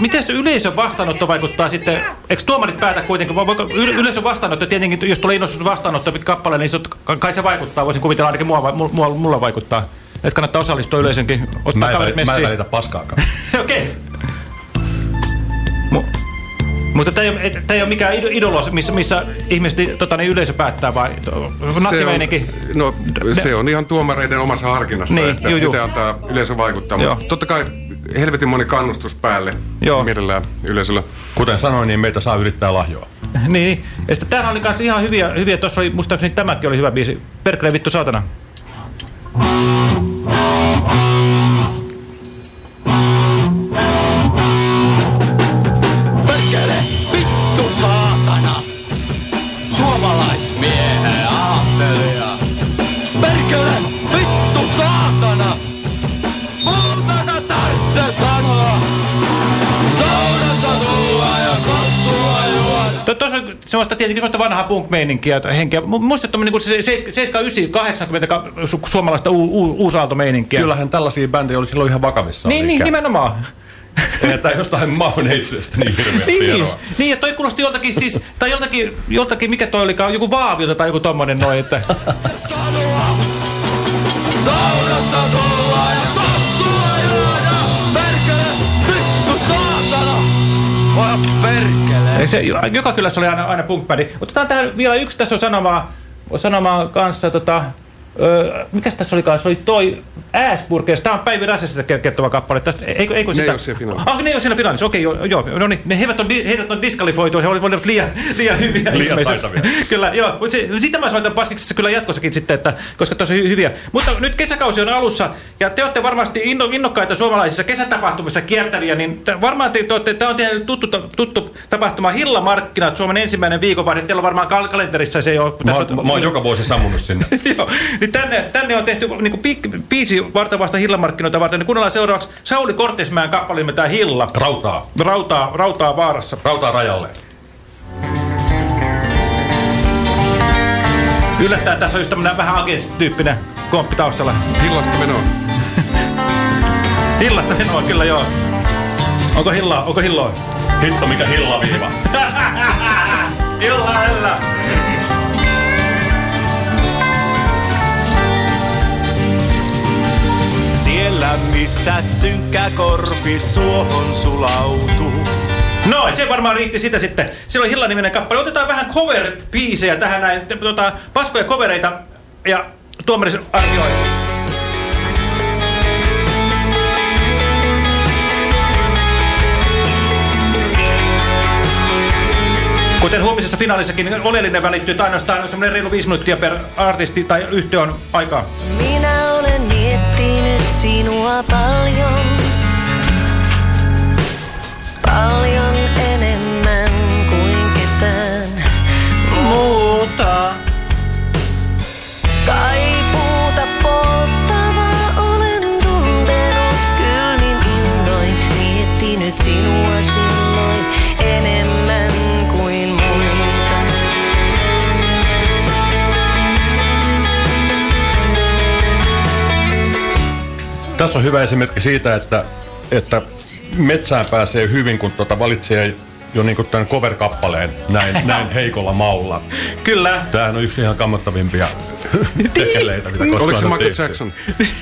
[SPEAKER 3] Miten, se yleisön vastaanotto vaikuttaa sitten? Eikö tuomarit päätä kuitenkin? Voiko yle- yleisön vastaanotto tietenkin, jos tulee innostus vastaanotto kappale, niin se, kai se vaikuttaa. Voisin kuvitella ainakin mua, mulla, mulla vaikuttaa. Että kannattaa osallistua yleisönkin. Ottaa
[SPEAKER 4] Mä en,
[SPEAKER 3] kaverit
[SPEAKER 4] väli, mä en
[SPEAKER 3] messiin.
[SPEAKER 4] välitä paskaakaan. [LAUGHS]
[SPEAKER 3] Okei. Mu- Mutta tämä ei, ole- tää ei ole mikään ido- idolos, missä, missä ihmiset tota, niin yleisö päättää, vai
[SPEAKER 5] on, no, se on ihan tuomareiden omassa harkinnassa,
[SPEAKER 3] Niin,
[SPEAKER 5] että
[SPEAKER 3] juu, juu.
[SPEAKER 5] miten antaa yleisö vaikuttaa.
[SPEAKER 3] Joo.
[SPEAKER 5] Mutta totta kai helvetin moni kannustus päälle
[SPEAKER 3] Joo.
[SPEAKER 5] mielellään yleisöllä.
[SPEAKER 4] Kuten sanoin, niin meitä saa yrittää lahjoa. [LAUGHS]
[SPEAKER 3] Niin, niin. Ja sitten täällä oli kanssa ihan hyviä, hyviä. tuossa oli, muistaakseni tämäkin oli hyvä biisi. Perkele vittu saatana.
[SPEAKER 18] Perkele,
[SPEAKER 3] semmoista tietenkin semmoista vanhaa punk-meininkiä, henkeä. Mu- Muistatko niin kuin se se- 79, 80 ka- su- suomalaista u- u- uusaaltomeininkiä?
[SPEAKER 4] Kyllähän tällaisia bändejä oli silloin ihan vakavissa.
[SPEAKER 3] Niin, niin, nimenomaan. [LAUGHS]
[SPEAKER 4] Että jostain Mauneitsesta niin hirveästi
[SPEAKER 3] Niin, niin,
[SPEAKER 4] eroa.
[SPEAKER 3] niin, ja toi kuulosti joltakin siis, tai joltakin, joltakin mikä toi olikaan, joku vaaviota tai joku tommonen noin, että...
[SPEAKER 18] Saunassa perkele!
[SPEAKER 3] Se, joka kylässä oli aina, aina punk-bändi. Otetaan tähän vielä yksi tässä on sanomaa, sanomaa kanssa, tota, öö, mikäs tässä olikaan? Se oli toi Asburgers. Tämä on Päivi Räsäsestä kertova kappale. Tästä, eikö, eikö
[SPEAKER 5] Ne
[SPEAKER 3] sitä?
[SPEAKER 5] ei ole siellä finaalissa.
[SPEAKER 3] Ah, ne ei ole siinä finaalissa. Okei, joo, joo. No niin, ne heidät on, heidät on diskalifoitu. He olivat liian, liian hyviä
[SPEAKER 4] Liian
[SPEAKER 3] ihmisiä.
[SPEAKER 4] taitavia. [LAUGHS]
[SPEAKER 3] kyllä, joo. Mutta se, sitä mä soitan paskiksessa kyllä jatkossakin sitten, että, koska tosi hy- hyviä. Mutta nyt kesäkausi on alussa, ja te olette varmasti inno, innokkaita suomalaisissa kesätapahtumissa kiertäviä, niin varmaan te, te olette, tämä on teille tuttu, tuttu tapahtuma Hillamarkkinat, Suomen ensimmäinen viikonvaihe. Teillä on varmaan kal kalenterissa se jo.
[SPEAKER 4] Mä, oon- mä oon joka vuosi sammunut sinne. [LAUGHS]
[SPEAKER 3] Joo, niin tänne, tänne on tehty niin kuin biisi varten vasta hillamarkkinoita varten. Niin kuunnellaan seuraavaksi Sauli Kortesmäen kappale nimeltään Hilla.
[SPEAKER 4] Rautaa.
[SPEAKER 3] Rautaa, rautaa vaarassa.
[SPEAKER 4] Rautaa rajalle.
[SPEAKER 3] Yllättäen tässä on just tämmönen vähän agent-tyyppinen komppi taustalla.
[SPEAKER 5] Hillasta menoa. [LAUGHS]
[SPEAKER 3] Hillasta menoa, kyllä joo. Onko hillaa? Onko hilloa?
[SPEAKER 4] Hitto mikä hillaviiva.
[SPEAKER 3] Hilla, [LAUGHS] hilla.
[SPEAKER 18] Missä synkkä korpi suohon sulautuu.
[SPEAKER 3] No, se varmaan riitti sitä sitten. Siellä on Hilla-niminen kappale. Otetaan vähän cover-biisejä tähän näin. Tota, paskoja covereita ja tuomari arvioi. Kuten huomisessa finaalissakin, niin oleellinen välittyy, että ainoastaan semmoinen reilu viisi minuuttia per artisti tai yhtiö on aikaa.
[SPEAKER 21] Minä sinua paljon. Paljon
[SPEAKER 4] Tässä on hyvä esimerkki siitä, että, että metsään pääsee hyvin, kun tuota valitsee jo niin tämän cover-kappaleen näin, [LAUGHS] näin heikolla maulla.
[SPEAKER 3] Kyllä.
[SPEAKER 4] Tämähän on yksi ihan kammottavimpia tekeleitä, mitä koskaan
[SPEAKER 5] Oliko se
[SPEAKER 4] on
[SPEAKER 5] Michael
[SPEAKER 4] tehty.
[SPEAKER 5] Jackson?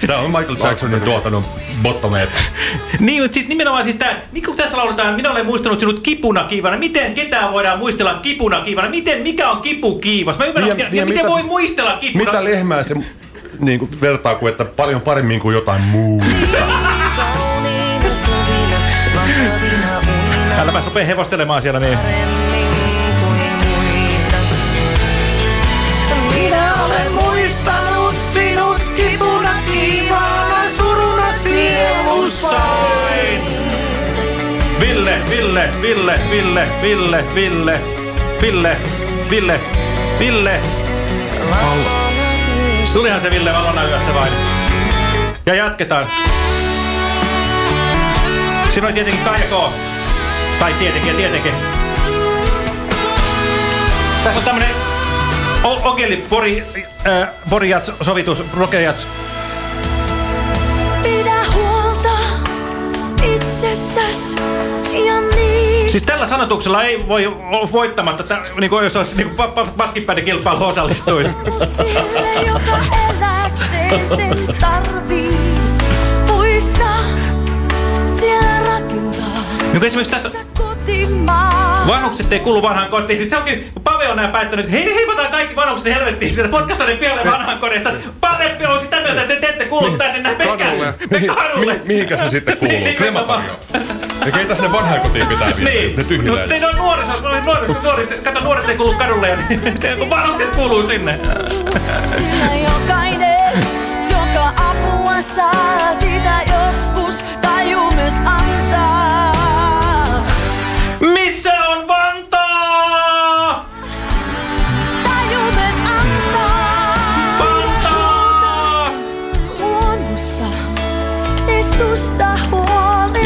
[SPEAKER 4] Tämä on Michael Jacksonin tuotanut bottomeita. [LAUGHS]
[SPEAKER 3] Niin, mutta siis nimenomaan siis tämä, niin kuin tässä lauletaan, minä olen muistanut sinut kipuna kiivana. Miten ketään voidaan muistella kipuna kiivana? Miten, mikä on kipu kiivas? Mä ymmärrän, ja, ja, miten voi muistella kipuna?
[SPEAKER 4] Mitä lehmää se niin kuin vertaa kuin, että paljon paremmin kuin jotain muuta.
[SPEAKER 3] Äläpäs rupee hevostelemaan siellä niin.
[SPEAKER 18] Minä olen muistanut sinut kipuna kiivaana suruna sielussa.
[SPEAKER 3] Ville, Ville, Ville, Ville, Ville, Ville, Ville, Ville, Ville. Tulihan se Ville valona yössä vain. Ja jatketaan. Siinä oli tietenkin Kaija K. Tai tietenkin ja tietenkin. Tässä on tämmönen O- Ogeli Pori, äh, Porijats sovitus, Rokejats. Siis tällä sanotuksella ei voi olla voittamatta, että, niin kuin jos olisi niin kuin basketbändikilpailu osallistuisi.
[SPEAKER 22] joka eläkseen sen tarvii. Muista, siellä rakentaa
[SPEAKER 3] Niin kuin esimerkiksi tässä vanhukset ei kuulu vanhaan kotiin. Siis se onkin, kun Pave on näin päättänyt, että hei, heivataan kaikki vanhukset helvettiin sieltä, potkasta ne pialle vanhaan kodista. Pave on sitä mieltä, että te ette kuulu tänne näin menkään. Me kadulle.
[SPEAKER 4] Mi- mihinkäs ne sitten kuuluu?
[SPEAKER 3] Niin,
[SPEAKER 4] Krematorio. Ja keitä sinne vanhaan kotiin pitää viedä?
[SPEAKER 3] Niin.
[SPEAKER 4] Ne tyhjiläiset.
[SPEAKER 3] Mutta ne on nuoriso, nuoriso, nuoriso, kato nuoret ei kuulu kadulle ja niin, [LAUGHS] kun vanhukset kuuluu sinne.
[SPEAKER 22] Sillä jokainen, joka apua saa, sitä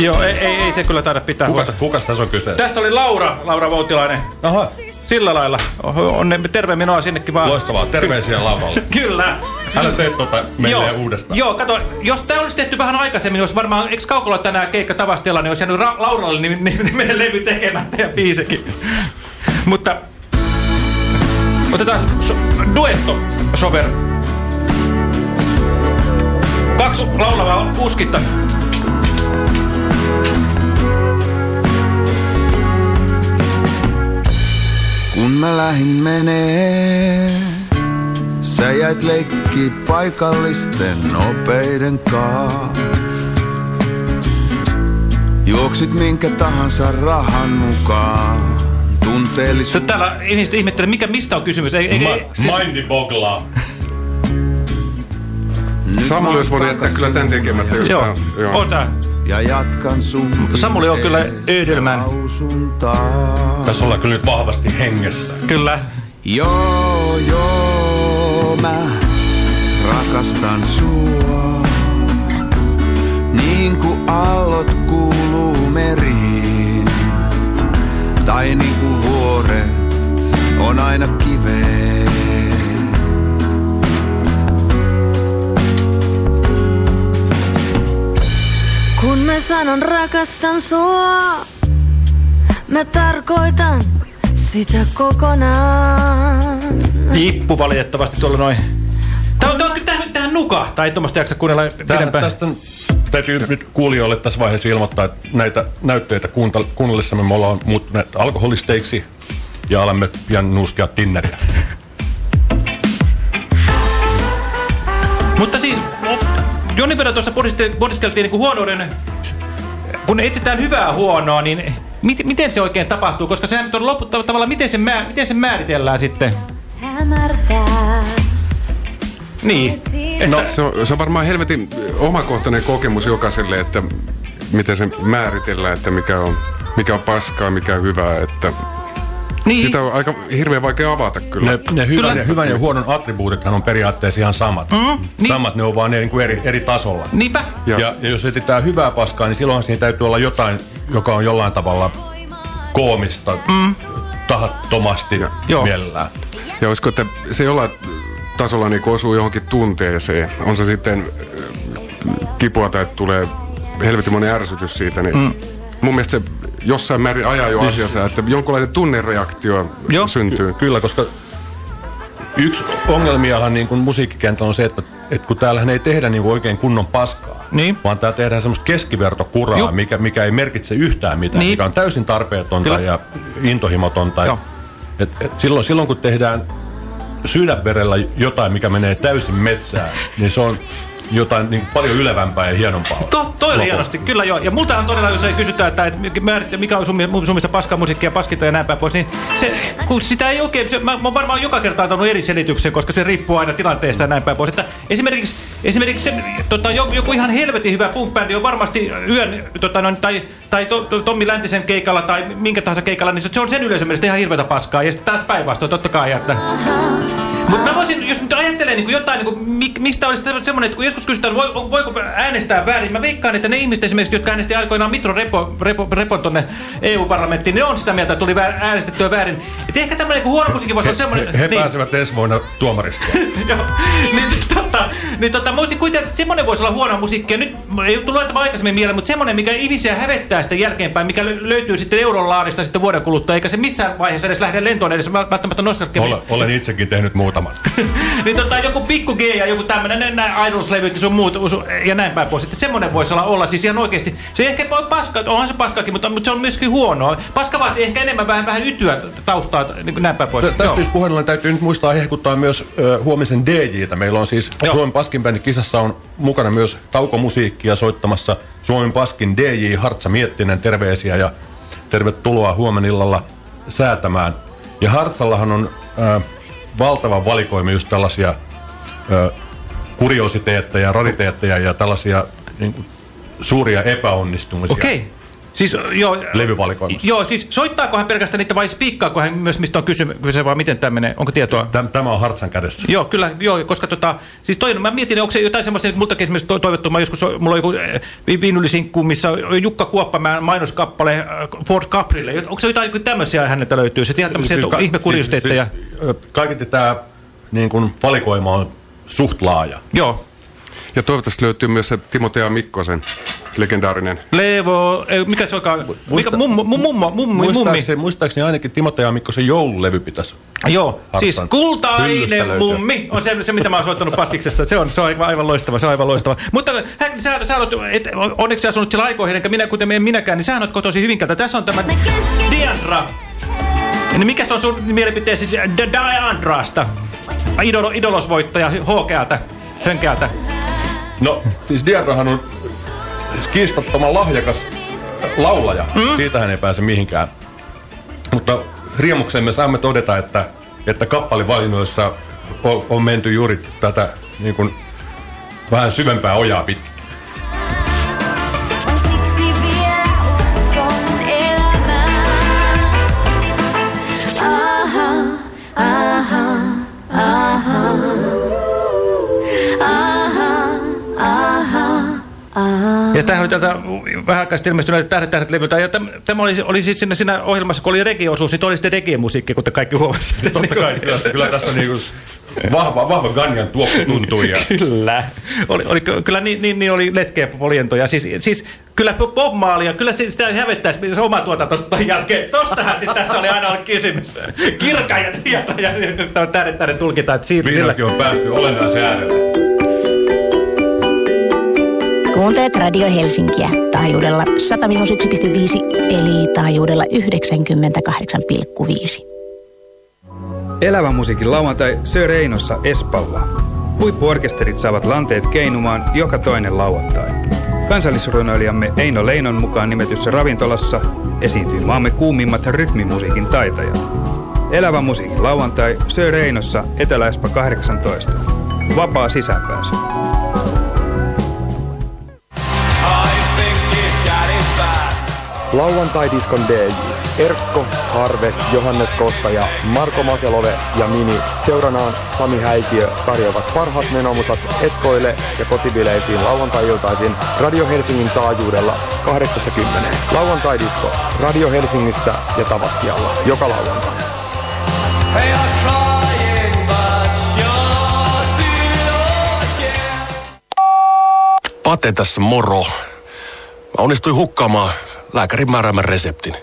[SPEAKER 3] Joo, ei, ei, ei se kyllä taida pitää
[SPEAKER 4] Kuka,
[SPEAKER 3] huolta.
[SPEAKER 4] kukas tässä on kyse?
[SPEAKER 3] Tässä oli Laura, Laura Voutilainen.
[SPEAKER 4] Aha.
[SPEAKER 3] Sillä lailla. Onne, terve minua sinnekin vaan.
[SPEAKER 4] Loistavaa. Terveisiä lavalle. [LAUGHS]
[SPEAKER 3] Kyllä.
[SPEAKER 4] Älä tee tota meille
[SPEAKER 3] Joo.
[SPEAKER 4] uudestaan.
[SPEAKER 3] Joo, kato, jos tämä olisi tehty vähän aikaisemmin, olisi varmaan, eikö Kaukolla tänään keikka Tavastella, niin olisi jäänyt Ra Lauralle niin, niin, niin meidän levy tekemättä ja biisikin. Mutta otetaan so, duetto, Sover. Kaksi laulavaa uskista.
[SPEAKER 23] Kun mä lähin menee, sä jäit leikki paikallisten nopeiden kaa. Juoksit minkä tahansa rahan mukaan. Tunteellisuus.
[SPEAKER 3] Täällä ihmiset ihmettelee, mikä, mistä on kysymys. Ei, ei, ei, siis,
[SPEAKER 4] Mindi boglaa.
[SPEAKER 5] Samuli olisi voinut jättää kyllä tämän tekemättä. jos
[SPEAKER 3] Joo,
[SPEAKER 5] joo.
[SPEAKER 3] on tää.
[SPEAKER 23] Ja jatkan sun
[SPEAKER 3] Samuli on kyllä
[SPEAKER 23] lausuntaa.
[SPEAKER 4] Tässä ollaan kyllä nyt vahvasti hengessä.
[SPEAKER 3] Kyllä.
[SPEAKER 23] Joo, joo, mä rakastan sua. Niin kuin aallot kuuluu meriin. Tai niin kuin vuoret on aina kiveen.
[SPEAKER 22] Sanon rakastan sua, mä tarkoitan sitä kokonaan.
[SPEAKER 3] Jippu valitettavasti tuolla noin. Tää on, tää on kyllä tähän, tähän nukahtaa, ei tuommoista jaksa kuunnella
[SPEAKER 4] Tää,
[SPEAKER 3] pidempään.
[SPEAKER 4] tästä täytyy nyt kuulijoille tässä vaiheessa ilmoittaa, että näitä näytteitä kuunnellessamme me ollaan muuttuneet alkoholisteiksi ja alamme pian nuuskia tinneriä.
[SPEAKER 3] Mutta siis, Joni verran tuossa podiskeltiin niin huonouden, kun etsitään hyvää huonoa, niin mit, miten se oikein tapahtuu? Koska sehän nyt on loputtava tavalla, miten se, mä, miten se määritellään sitten?
[SPEAKER 22] Hämärtää.
[SPEAKER 3] Niin.
[SPEAKER 5] No, se, on, se on varmaan helvetin omakohtainen kokemus jokaiselle, että miten se määritellään, että mikä on, mikä on paskaa, mikä on hyvää. Että
[SPEAKER 3] niin.
[SPEAKER 5] Sitä on aika hirveän vaikea avata kyllä.
[SPEAKER 4] Ne, ne hyvän, ja, hyvän ja huonon attribuutithan on periaatteessa ihan samat.
[SPEAKER 3] Mm, niin.
[SPEAKER 4] Samat ne on vaan ne niin kuin eri, eri tasolla.
[SPEAKER 3] Niinpä.
[SPEAKER 4] Ja, ja, ja jos etsitään hyvää paskaa, niin silloin siinä täytyy olla jotain, joka on jollain tavalla koomista, mm. tahattomasti
[SPEAKER 5] Joo.
[SPEAKER 4] mielellään.
[SPEAKER 5] Ja olisiko, että se jollain tasolla niin osuu johonkin tunteeseen. On se sitten äh, kipua tai tulee helvetin monen ärsytys siitä, niin mm. Mun mielestä jossain määrin ajaa jo
[SPEAKER 4] Niin
[SPEAKER 5] asiassa, että jonkunlainen tunnereaktio
[SPEAKER 4] Joo.
[SPEAKER 5] syntyy.
[SPEAKER 4] Ky- kyllä, koska yksi ongelmiahan niin kuin musiikkikentällä on se, että, että kun täällähän ei tehdä niin kuin oikein kunnon paskaa,
[SPEAKER 3] niin.
[SPEAKER 4] vaan täällä tehdään semmoista keskivertokuraa,
[SPEAKER 3] Juh.
[SPEAKER 4] mikä, mikä ei merkitse yhtään mitään,
[SPEAKER 3] Niin.
[SPEAKER 4] mikä on täysin tarpeetonta
[SPEAKER 3] Kyllä.
[SPEAKER 4] ja intohimotonta.
[SPEAKER 3] Joo.
[SPEAKER 4] Et, et silloin, silloin kun tehdään sydänverellä jotain, mikä menee täysin metsään, niin se on jotain niin paljon ylevämpää ja hienompaa.
[SPEAKER 3] To, toi oli hienosti, kyllä joo. Ja multahan todella, jos ei kysytä, että, että mikä on sun, sun mielestä paskaa musiikkia, paskinta ja näin päin pois, niin se, kun sitä ei oikein, se, mä, mä oon varmaan joka kerta antanut eri selityksen, koska se riippuu aina tilanteesta ja näin päin pois. Että esimerkiksi, esimerkiksi se, tota, joku, ihan helvetin hyvä punk-bändi on varmasti yön, tota, noin, tai, tai to, to, Tommi Läntisen keikalla tai minkä tahansa keikalla, niin se, se on sen yleisön mielestä ihan hirveätä paskaa. Ja sitten taas päinvastoin, totta kai, että... Mutta mä voisin, jos nyt ajattelee niin kuin jotain, niin kuin, mi- mistä olisi semmoinen, että kun joskus kysytään, voi, voiko äänestää väärin, mä veikkaan, että ne ihmiset esimerkiksi, jotka äänesti aikoinaan Mitro Repo, Repo, Repon tonne EU-parlamenttiin, ne on sitä mieltä, että tuli väär, äänestettyä väärin. Et ehkä tämmöinen niin huono musiikki voisi olla semmoinen...
[SPEAKER 4] He, he
[SPEAKER 3] niin.
[SPEAKER 4] pääsevät ensi vuonna tuomaristoon. [LAUGHS]
[SPEAKER 3] Joo, niin, tota, niin tota, mä voisin kuitenkin, että semmoinen voisi olla huono musiikki. Ja nyt ei tullut että aikaisemmin mieleen, mutta semmoinen, mikä ihmisiä hävettää sitten jälkeenpäin, mikä lö- löytyy sitten euron laarista sitten vuoden kuluttua, eikä se missään vaiheessa edes lähde lentoon edes välttämättä nostaa.
[SPEAKER 4] Olen, olen itsekin tehnyt muutaman. [LAUGHS]
[SPEAKER 3] niin tota, joku pikku G ja joku tämmönen, nämä Idols-levyt ja sun muut, ja näin päin pois. Sitten semmoinen voisi olla, olla siis ihan oikeasti. Se ei ehkä ole paska, onhan se paskakin, mutta, mutta se on myöskin huonoa. Paska vaatii ehkä enemmän vähän, vähän ytyä taustaa, niin näin päin pois.
[SPEAKER 4] Tä- Tästä jos puhelulla täytyy nyt muistaa hehkuttaa myös ö, huomisen DJtä. Meillä on siis Suomen Paskin bändin kisassa on mukana myös taukomusiikkia soittamassa Suomen Paskin DJ Hartsa Miettinen. Terveisiä ja tervetuloa huomenillalla säätämään. Ja Hartsallahan on ö, valtava valikoima just tällaisia ö, kuriositeetteja, rariteetteja ja tällaisia niin kuin, suuria epäonnistumisia.
[SPEAKER 3] Okei. Siis, joo,
[SPEAKER 4] Levyvalikoimassa.
[SPEAKER 3] Joo, siis soittaako hän pelkästään niitä vai spiikkaako hän myös, mistä on kysymys, vai miten tämä menee? Onko tietoa?
[SPEAKER 4] Tämä, tämä on Hartsan kädessä.
[SPEAKER 3] Joo, kyllä, joo, koska tota, siis toi, mä mietin, onko se jotain semmoisia, että multakin esimerkiksi to- toivottu, mä joskus, mulla on joku äh, vi- viinylisinkku, missä Jukka Kuoppamäen mainoskappale äh, Ford Caprille. Onko se jotain tämmöisiä häneltä löytyy? Se ihan tämmöisiä
[SPEAKER 4] Siis ka-
[SPEAKER 3] ihmekuriositeetteja.
[SPEAKER 4] siis- siis, ö, Kaiketi tämä niin kuin valikoima on suht laaja.
[SPEAKER 3] Joo.
[SPEAKER 5] Ja toivottavasti löytyy myös se Timotea Mikkosen legendaarinen.
[SPEAKER 3] Levo, ei, mikä se onkaan? Mikä, mummo, mummo, mummo, mummi.
[SPEAKER 4] Muistaakseni, muistaakseni ainakin Timotea Mikkosen joululevy pitäisi.
[SPEAKER 3] Joo, siis
[SPEAKER 4] Hartsan
[SPEAKER 3] kultainen mummi on se, se, mitä mä oon soittanut Paskiksessa. Se on, se on aivan, aivan loistava, se on aivan loistava. Mutta hän, sä, sä olet, et, onneksi asunut siellä aikoihin, enkä minä, kuten en minäkään, niin sä olet kotoisin Hyvinkäältä. Tässä on tämä Diandra. Niin mikä se on sun mielipiteesi siis Diandrasta? Idolo, idolosvoittaja Hokealta, Hönkäältä.
[SPEAKER 4] No, siis Diadrahan on kiistattoman lahjakas laulaja. Mm. Siitä hän ei pääse mihinkään. Mutta riemuksemme saamme todeta, että, että kappalivalinnoissa on, on menty juuri tätä niin kuin, vähän syvempää ojaa pitkin.
[SPEAKER 3] Ja oli tältä vähän aikaa sitten ilmestynyt Tähdet tähdet levyltä. Ja täm, tämä oli, oli siis siinä, siinä ohjelmassa, kun oli reggae-osuus, niin oli sitten reggae-musiikki, kuten kaikki huomasitte.
[SPEAKER 4] Totta kai, kyllä, kyllä tässä niin kuin vahva, vahva Ganjan tuoksu tuntui. Ja...
[SPEAKER 3] Kyllä. Oli, oli, kyllä niin, niin, niin oli letkeä polientoja. Siis, siis kyllä Bob Marley, kyllä sitä hävettäisi oma tuotantosta jälkeen. Tostahan sitten tässä oli aina ollut kysymys. Kirka ja, ja, ja, ja tulkitaan. Että siitä, sillä...
[SPEAKER 4] Vihdoinkin on päästy olennaiseen äärelle.
[SPEAKER 2] Kuuntelet Radio Helsinkiä taajuudella 101,5 eli taajuudella 98,5.
[SPEAKER 24] Elävän musiikin lauantai Sir Reinossa Espalla. Huippuorkesterit saavat lanteet keinumaan joka toinen lauantai. Kansallisrunoilijamme Eino Leinon mukaan nimetyssä ravintolassa esiintyy maamme kuumimmat rytmimusiikin taitajat. Elävän musiikin lauantai Sir Reinossa Etelä-Espa 18. Vapaa sisäänpääsy.
[SPEAKER 25] Lauantai-diskon DJt Erkko, Harvest, Johannes Kosta ja Marko Makelove ja Mini seuranaan Sami Häikiö tarjoavat parhaat menomusat etkoille ja kotibileisiin lauantai-iltaisin Radio Helsingin taajuudella 80. Lauantai-disko Radio Helsingissä ja Tavastialla joka lauantai.
[SPEAKER 18] Hey, I'm.
[SPEAKER 26] Pate tässä moro. Mä onnistuin hukkaamaan lääkärin määräämän reseptin.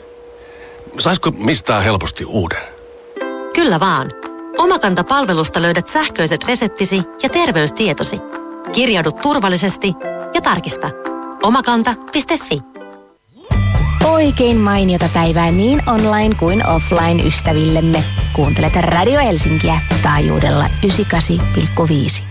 [SPEAKER 26] Saisiko mistään helposti uuden?
[SPEAKER 27] Kyllä vaan. Omakanta-palvelusta löydät sähköiset reseptisi ja terveystietosi. Kirjaudu turvallisesti ja tarkista. Omakanta.fi
[SPEAKER 2] Oikein mainiota päivää niin online kuin offline ystävillemme. Kuuntelet Radio Helsinkiä taajuudella 98,5.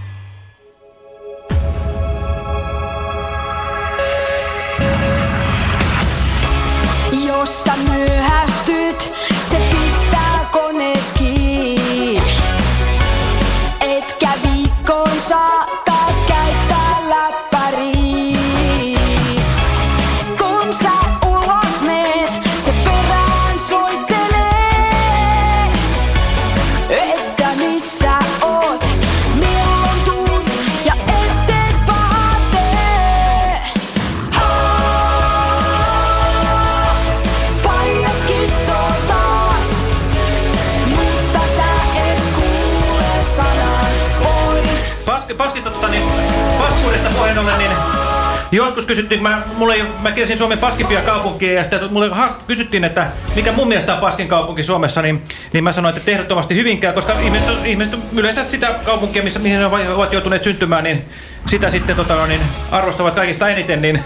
[SPEAKER 3] Joskus kysyttiin, mä, mulle, mä kiersin Suomen paskimpia kaupunkia ja sitten mulle haast, kysyttiin, että mikä mun mielestä on paskin kaupunki Suomessa, niin, niin mä sanoin, että ehdottomasti Hyvinkää, koska ihmiset, ihmiset yleensä sitä kaupunkia, missä, mihin ne ovat- joutuneet syntymään, niin sitä sitten tota, no, niin, arvostavat kaikista eniten, niin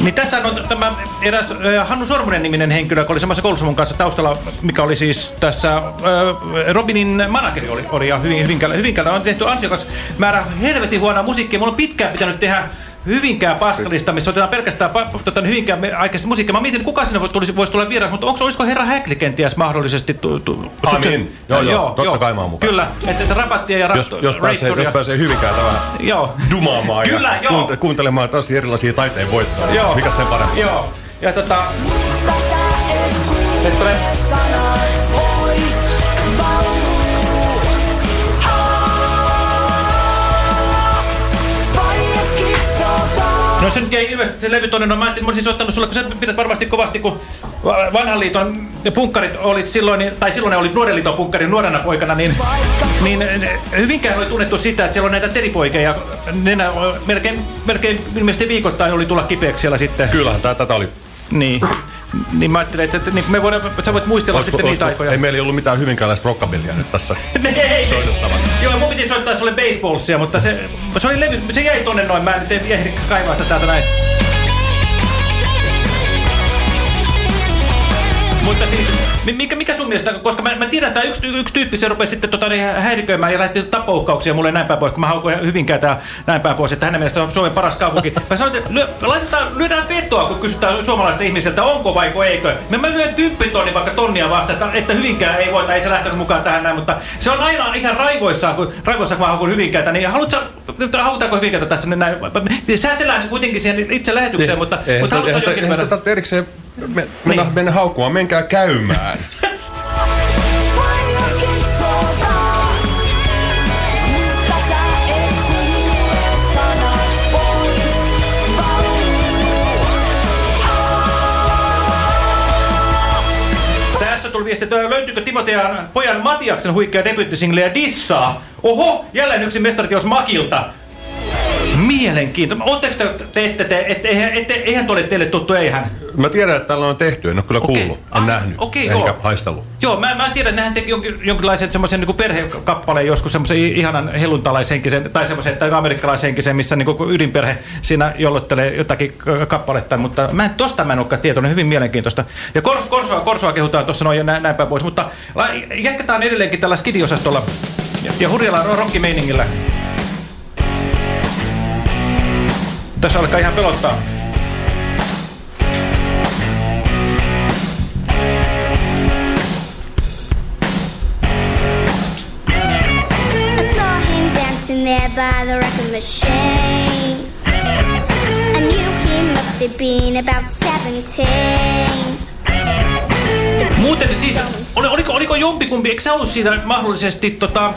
[SPEAKER 3] niin tässä on tämä eräs Hannu Sormunen niminen henkilö, joka oli samassa koulussa mun kanssa taustalla, mikä oli siis tässä, Robinin manageri oli, oli ja hyvin, Hyvinkäällä, Hyvinkäällä on tehty ansiokas määrä helvetin huonoa musiikkia. Mulla on pitkään pitänyt tehdä Hyvinkää paskalista, missä otetaan pelkästään tota, Hyvinkää me- aikaista musiikkia. Mä mietin, kuka sinne tulisi, voisi tulla vieraan, mutta onko, olisiko herra Häkli kenties mahdollisesti? Tu, tu,
[SPEAKER 4] Ah, niin. Joo, joo, totta kai mä oon mukana.
[SPEAKER 3] Kyllä, että, että rapattia ja
[SPEAKER 4] Jos, jos, pääsee, jos pääsee Hyvinkäältä vähän
[SPEAKER 3] Joo.
[SPEAKER 4] dumaamaan
[SPEAKER 3] Kyllä,
[SPEAKER 4] ja
[SPEAKER 3] joo.
[SPEAKER 4] kuunte- kuuntelemaan tosi erilaisia taiteen voittoja.
[SPEAKER 3] Joo.
[SPEAKER 4] Mikä sen parempi?
[SPEAKER 3] Joo. Ja tota... Nyt No se nyt jäi ilmeisesti se levy tonne, no mä, mä olisin soittanut sulle, kun sä pidät varmasti kovasti, kun va- vanhan liiton punkkarit olit silloin, niin- tai silloin ne olit nuoren liiton punkkarin nuorena poikana, niin, niin eh, Hyvinkään oli tunnettu sitä, että siellä on näitä teripoikeja, ja nenä, melkein, melkein ilmeisesti viikoittain oli tulla kipeäksi siellä sitten.
[SPEAKER 4] Kyllähän tää, tätä oli.
[SPEAKER 3] Niin. Niin mä ajattelin, että, että niin me voidaan, sä voit muistella
[SPEAKER 4] Olisiko-
[SPEAKER 3] sitten niitä
[SPEAKER 4] olisiko-
[SPEAKER 3] aikoja.
[SPEAKER 4] Ei meillä ollut mitään hyvinkääläistä rockabellia nyt tässä [LAUGHS]
[SPEAKER 3] Ei,
[SPEAKER 4] soitettavana.
[SPEAKER 3] Joo, mun piti soittaa sulle baseballsia, mutta se, se oli levy, se jäi tonne noin, mä en ehdi kaivaa sitä täältä näin. Mutta siis, mi- mikä, mikä sun mielestä, koska mä, mä tiedän, että yksi, yksi tyyppi se rupesi sitten tota, niin häiriköimään ja lähti tapoukkauksia mulle näin päin pois, kun mä haukuin hyvinkään tää näin päin pois, että hänen mielestä on Suomen paras kaupunki. [LAUGHS] Mä sanoin, että lyö, laitetaan, lyödään vetoa, kun kysytään suomalaisilta ihmisiltä, onko vaiko eikö. Mä, mä lyön kymppitonni vaikka tonnia vasta, että, että hyvinkään ei voita, ei se lähtenyt mukaan tähän näin, mutta se on aina ihan raivoissaan, kun, raivoissaan, kun mä haukun hyvinkäätä, niin haluatko, halutaanko hyvinkäätä tässä näin? Säätellään kuitenkin siihen itse lähetykseen, mutta,
[SPEAKER 4] Eihän
[SPEAKER 3] mutta
[SPEAKER 4] sitä-
[SPEAKER 3] haluatko
[SPEAKER 4] sitä
[SPEAKER 3] verran?
[SPEAKER 4] erikseen me, mennä, mennä haukkumaan, menkää käymään. [LAUGHS]
[SPEAKER 3] Tässä tuli viesti, että löytyykö Timotean pojan Matiaksen huikea debyttisingleä Dissaa? Oho, jälleen yksi mestariteos Makilta. Mielenkiintoista. Oletteko te, te, ette, te, ette, eihän, ette, eihän tuo ole teille tuttu, eihän?
[SPEAKER 4] Mä tiedän, että tällä on tehty, en ole kyllä
[SPEAKER 3] Okei.
[SPEAKER 4] kuullut, en nähnyt,
[SPEAKER 3] okei,
[SPEAKER 4] enkä
[SPEAKER 3] joo.
[SPEAKER 4] haistellut.
[SPEAKER 3] Joo, mä, mä tiedän, että nehän teki jonkin, jonkinlaisen semmoisen niin perhekappaleen joskus, semmoisen ihanan helluntalaishenkisen, tai semmoisen tai amerikkalaishenkisen, missä niin kuin ydinperhe siinä jollottelee jotakin kappaletta, mutta mä en, tosta mä en olekaan tietoinen, hyvin mielenkiintoista. Ja kors, korsoa, korsoa kehutaan tuossa noin ja näin, näin päin pois, mutta jatketaan edelleenkin tällä skidiosastolla ja, ja hurjalla ro- rockimeiningillä. Tässä alkaa ihan pelottaa.
[SPEAKER 28] There by the record machine. I knew he must have been about 17.
[SPEAKER 3] Muuten siis, oli, oliko, oliko jompikumpi, eikö sä ollut siinä mahdollisesti, tota,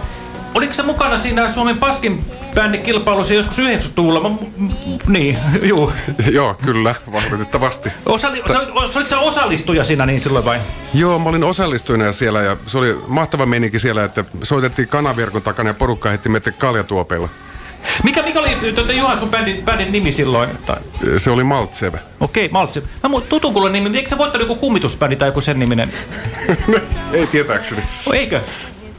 [SPEAKER 3] oliko sä mukana siinä Suomen paskin bändikilpailussa joskus 90-luvulla? Mä- m- m- Niin, juu.
[SPEAKER 5] Joo, kyllä, valitettavasti.
[SPEAKER 3] Osali, olit- sä osallistuja siinä niin silloin vai?
[SPEAKER 5] Joo, mä olin osallistujana siellä ja se oli mahtava meininki siellä, että soitettiin kanaverkon takana ja porukka heitti meitä kaljatuopeilla.
[SPEAKER 3] Mikä, mikä oli tuota, Juhan sun bändin, bändin nimi silloin? Tai,
[SPEAKER 5] Se oli Maltsev.
[SPEAKER 3] okei, Maltsi. Mä mu- tutun kuulla nimi, eikö sä voittanut joku kummitusbändi tai joku sen niminen? [LAUGHS]
[SPEAKER 5] Ei tietääkseni.
[SPEAKER 3] O, eikö?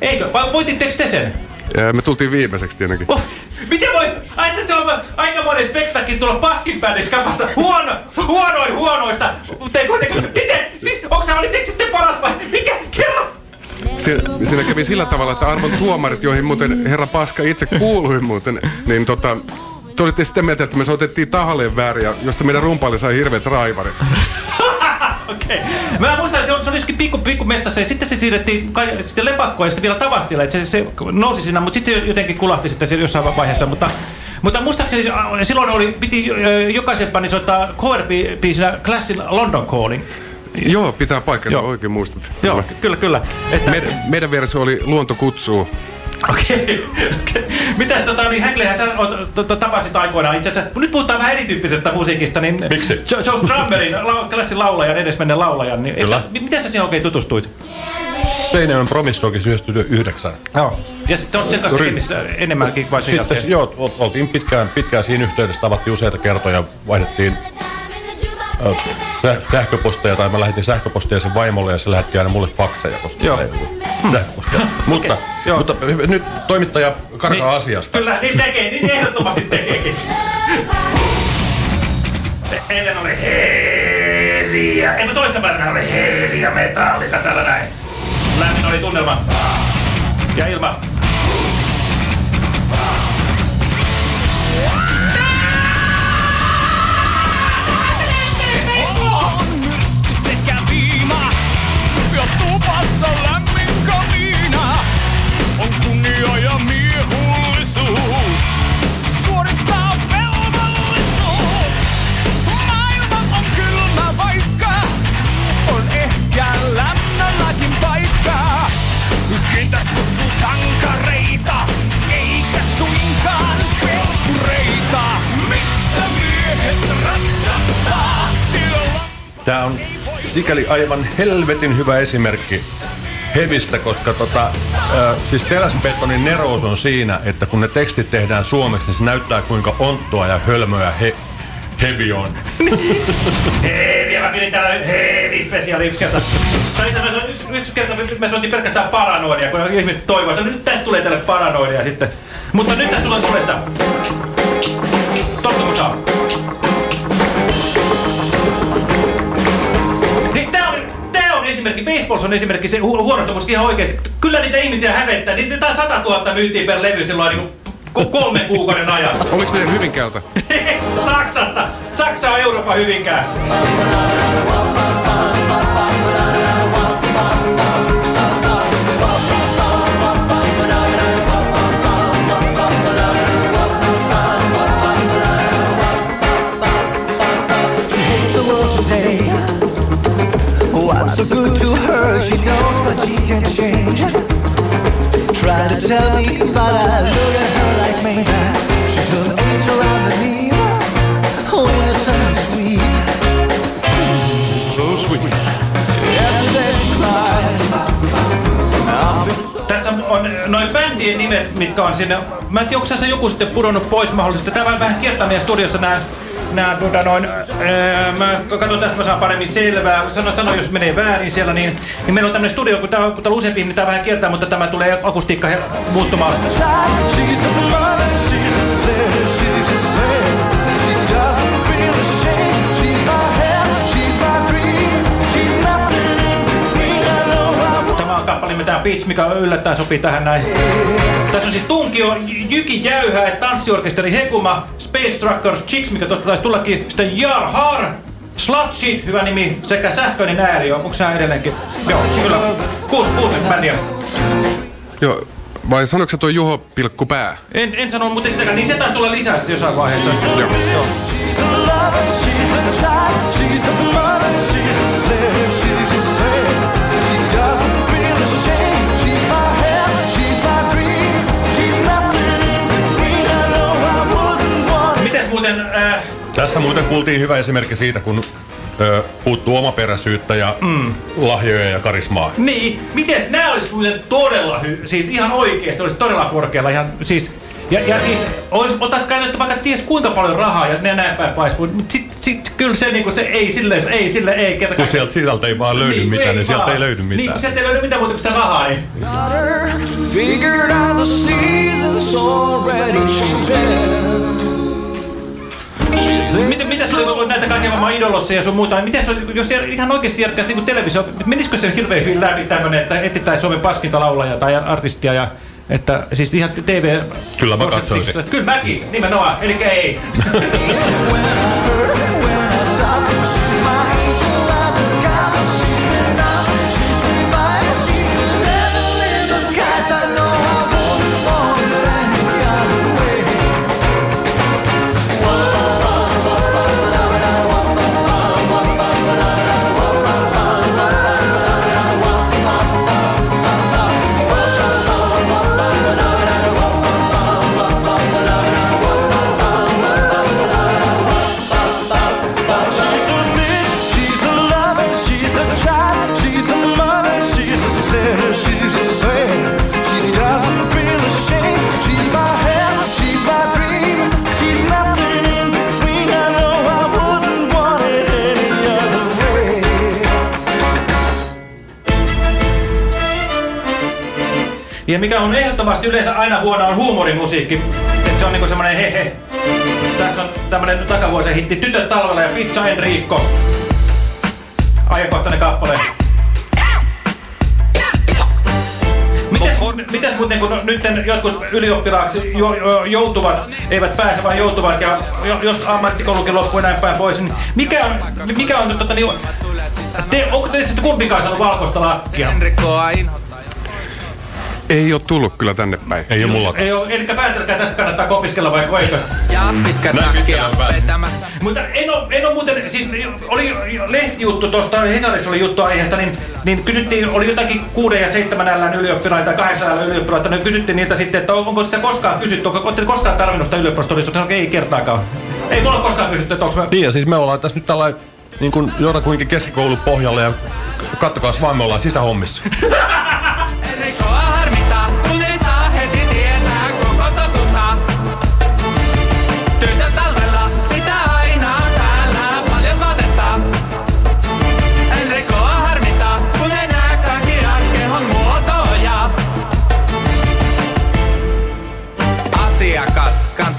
[SPEAKER 3] Eikö? Vai voititteko te sen?
[SPEAKER 5] Ja me tultiin viimeiseksi tietenkin.
[SPEAKER 3] Oh, miten voi, aina se on aikamoinen spektakki tulla paskin kapassa. Huono, huonoin huonoista. Mutta ei kuitenkaan, miten? Siis, onko sä, olitteko sitten paras vai? Mikä? Kerro!
[SPEAKER 5] Siinä, siinä kävi sillä tavalla, että arvon tuomarit, joihin muuten herra Paska itse kuului muuten, niin tota, te olitte sitä mieltä, että me soitettiin tahalleen väärin, josta meidän rumpaali sai hirveät raivarit.
[SPEAKER 3] Okei. Mä muistan, että se, on- se oli joskin pikku, pikku mestassa ja sitten se siirrettiin kai, sitten lepakkoon ja sitten vielä tavastilla. Että se, se nousi siinä, mutta sitten se jotenkin kulahti sitten jossain vaiheessa. Mutta, mutta muistaakseni se- a- silloin oli, piti ö, jokaisen bändin soittaa cover-biisinä Classin London Calling.
[SPEAKER 5] Joo, pitää paikkansa, oikein muistat.
[SPEAKER 3] Joo, kyllä, kyllä. Että,
[SPEAKER 5] Meidän, meidän versio oli Luonto kutsuu.
[SPEAKER 3] Okei. Mitäs tota, niin Häklehän sä tapasit aikoinaan itse asiassa, kun nyt puhutaan vähän erityyppisestä musiikista, niin...
[SPEAKER 4] Miksi?
[SPEAKER 3] Jo- Joe Strummerin, klassin laulajan, edesmenneen laulajan, niin
[SPEAKER 4] Kyllä.
[SPEAKER 3] sä, mi- miten sä siihen oikein tutustuit?
[SPEAKER 4] Seinäjoen Promisrockissa 99.
[SPEAKER 3] Joo. Ja sitten olet sen kanssa tekemisissä enemmänkin vai sen
[SPEAKER 4] Sitten
[SPEAKER 3] jälkeen?
[SPEAKER 4] joo, ol- oltiin pitkään, pitkään siinä yhteydessä, tavattiin useita kertoja, vaihdettiin ö, sä, sähköposteja, tai mä lähetin sähköpostia sen vaimolle ja se lähetti aina mulle fakseja, koska
[SPEAKER 3] Joo.
[SPEAKER 4] ei ollut sähköpostia. mutta, mutta hy- nyt toimittaja karkaa asiasta.
[SPEAKER 3] Kyllä, niin tekee, niin ehdottomasti tekeekin. Ennen oli heeriä. Ennen toisessa päivänä oli heeriä metallika täällä näin. Lämmin oli tunnelma. Ja ilma.
[SPEAKER 4] Sikäli aivan helvetin hyvä esimerkki hevistä, koska tota, ö, siis teräsbetonin nerous on siinä, että kun ne tekstit tehdään suomeksi, niin se näyttää kuinka onttoa ja hölmöä he, hevi on. [LAUGHS]
[SPEAKER 3] Hei, vielä pidin täällä heavy spesiaali yksi kerta. Tai itse asiassa yksi, yksi kerta me soitin pelkästään paranoidia, kun ihmiset toivoivat, että nyt tästä tulee tälle paranoidia sitten. Mutta nyt tästä tulee tulee sitä. Totta saa. Esimerkki, Baseballs on esimerkki se hu huonosta musta ihan oikeesti. Kyllä niitä ihmisiä hävettää, niitä tää 100 000 myytiin per levy silloin niin kuin kolmen kuukauden ajan. [LAUGHS]
[SPEAKER 5] Oliko ne Hyvinkäältä?
[SPEAKER 3] Saksasta! Saksa on Euroopan hyvinkään.
[SPEAKER 18] So good to her, she knows, but she can't change. Try to tell me, but I look at her like maybe she's an angel underneath. Oh, innocent and sweet. So sweet.
[SPEAKER 3] Tässä on noin bändien nimet, mitkä on sinne. Mä en tiedä, onko tässä joku sitten pudonnut pois mahdollisesti. Tämä vähän kiertää meidän studiossa nämä Nää, tuota, noin, ää, mä katson tästä, mä saan paremmin selvää. Sano, sano jos menee väärin siellä, niin, niin meillä on tämmöinen studio, kun täällä, kun täällä on useampi, niin tää vähän kiertää, mutta tämä tulee akustiikka muuttumaan. Tämä Beach, mikä yllättäen sopii tähän näin. Tässä on siis Tunkio, Jyki Jäyhä, tanssiorkesteri Hekuma, Space Truckers, Chicks, mikä totta taisi tullakin, sitten Jar Har, Slut Shit, hyvä nimi, sekä Sähköinen ääri, onko sä edelleenkin? Joo, kyllä. Kuusi, kuusi bändiä.
[SPEAKER 5] Joo, vai sanoiko se tuo Juho Pilkku Pää?
[SPEAKER 3] En, en sano, mutta sitäkään, niin se taisi tulla lisää sitten jossain vaiheessa.
[SPEAKER 5] Joo.
[SPEAKER 3] Joo.
[SPEAKER 4] Tässä muuten kuultiin hyvä esimerkki siitä, kun ö, puuttuu omaperäisyyttä ja mm. lahjoja ja karismaa.
[SPEAKER 3] niin, miten, nämä olisi muuten todella hy, siis ihan oikeesti olisi todella korkealla, ihan siis, ja, ja siis, olis, otais käytetty vaikka ties kuinka paljon rahaa ja ne näin päin paisuu, mutta sit, sit, kyllä se niinku se ei sille, ei sille, ei kerta
[SPEAKER 4] Kun sieltä sisältä ei vaan löydy
[SPEAKER 3] Niin,
[SPEAKER 4] mitään, niin sieltä
[SPEAKER 3] vaan.
[SPEAKER 4] ei löydy mitään.
[SPEAKER 3] Niin, kun sieltä ei löydy mitään muuta kuin sitä rahaa, niin...
[SPEAKER 18] Figured out the seasons already changing.
[SPEAKER 3] Miten, miten sulla oli näitä kaikkia maailman idolossa ja sun muuta, niin miten se jos ihan oikeasti järkkäisi niin televisio, menisikö se hirveän hyvin läpi tämmönen, että etsitään Suomen paskinta laulajaa tai artistia ja että siis ihan TV...
[SPEAKER 4] Kyllä mä katsoisin.
[SPEAKER 3] Kyllä mäkin, nimenomaan, eli ei. [LAUGHS] Ja mikä on ehdottomasti yleensä aina huono on huumorimusiikki. Että se on niinku semmonen hehe. Tässä on tämmönen takavuosien hitti Tytöt talvella ja Pizza Enrico. Ajankohtainen kappale. Mitäs, mitäs muuten kun nyt jotkut ylioppilaaksi jo, jo, joutuvat, eivät pääse vaan joutuvat ja jo, jos ammattikoulukin loppuu näin päin pois, niin mikä on, mikä on nyt tota niin, te, onko te sitten kumpikaan saanut valkoista lakkia?
[SPEAKER 5] Ei ole tullut kyllä tänne päin.
[SPEAKER 4] Ei ole mulla.
[SPEAKER 3] Ei ole, eli päätelkää tästä kannattaa kopiskella vai eikö?
[SPEAKER 29] Ja pitkät nakkia vetämässä.
[SPEAKER 3] Mutta en ole, en ole muuten, siis oli lehtijuttu tuosta, Hesarissa oli juttu aiheesta, niin, niin kysyttiin, oli jotakin kuuden ja seitsemän ällän ylioppilaita tai kahdeksan ällän ylioppilaita, niin kysyttiin niiltä sitten, että onko sitä koskaan kysytty, onko olette koskaan tarvinnut sitä ylioppilastodistusta, ei kertaakaan. Ei mulla ole koskaan kysytty, että onko mä...
[SPEAKER 4] Niin ja siis me ollaan tässä nyt tällainen niin kuin jotakuinkin keskikoulun pohjalle ja kattokaa vaan me ollaan sisähommissa. [LAUGHS]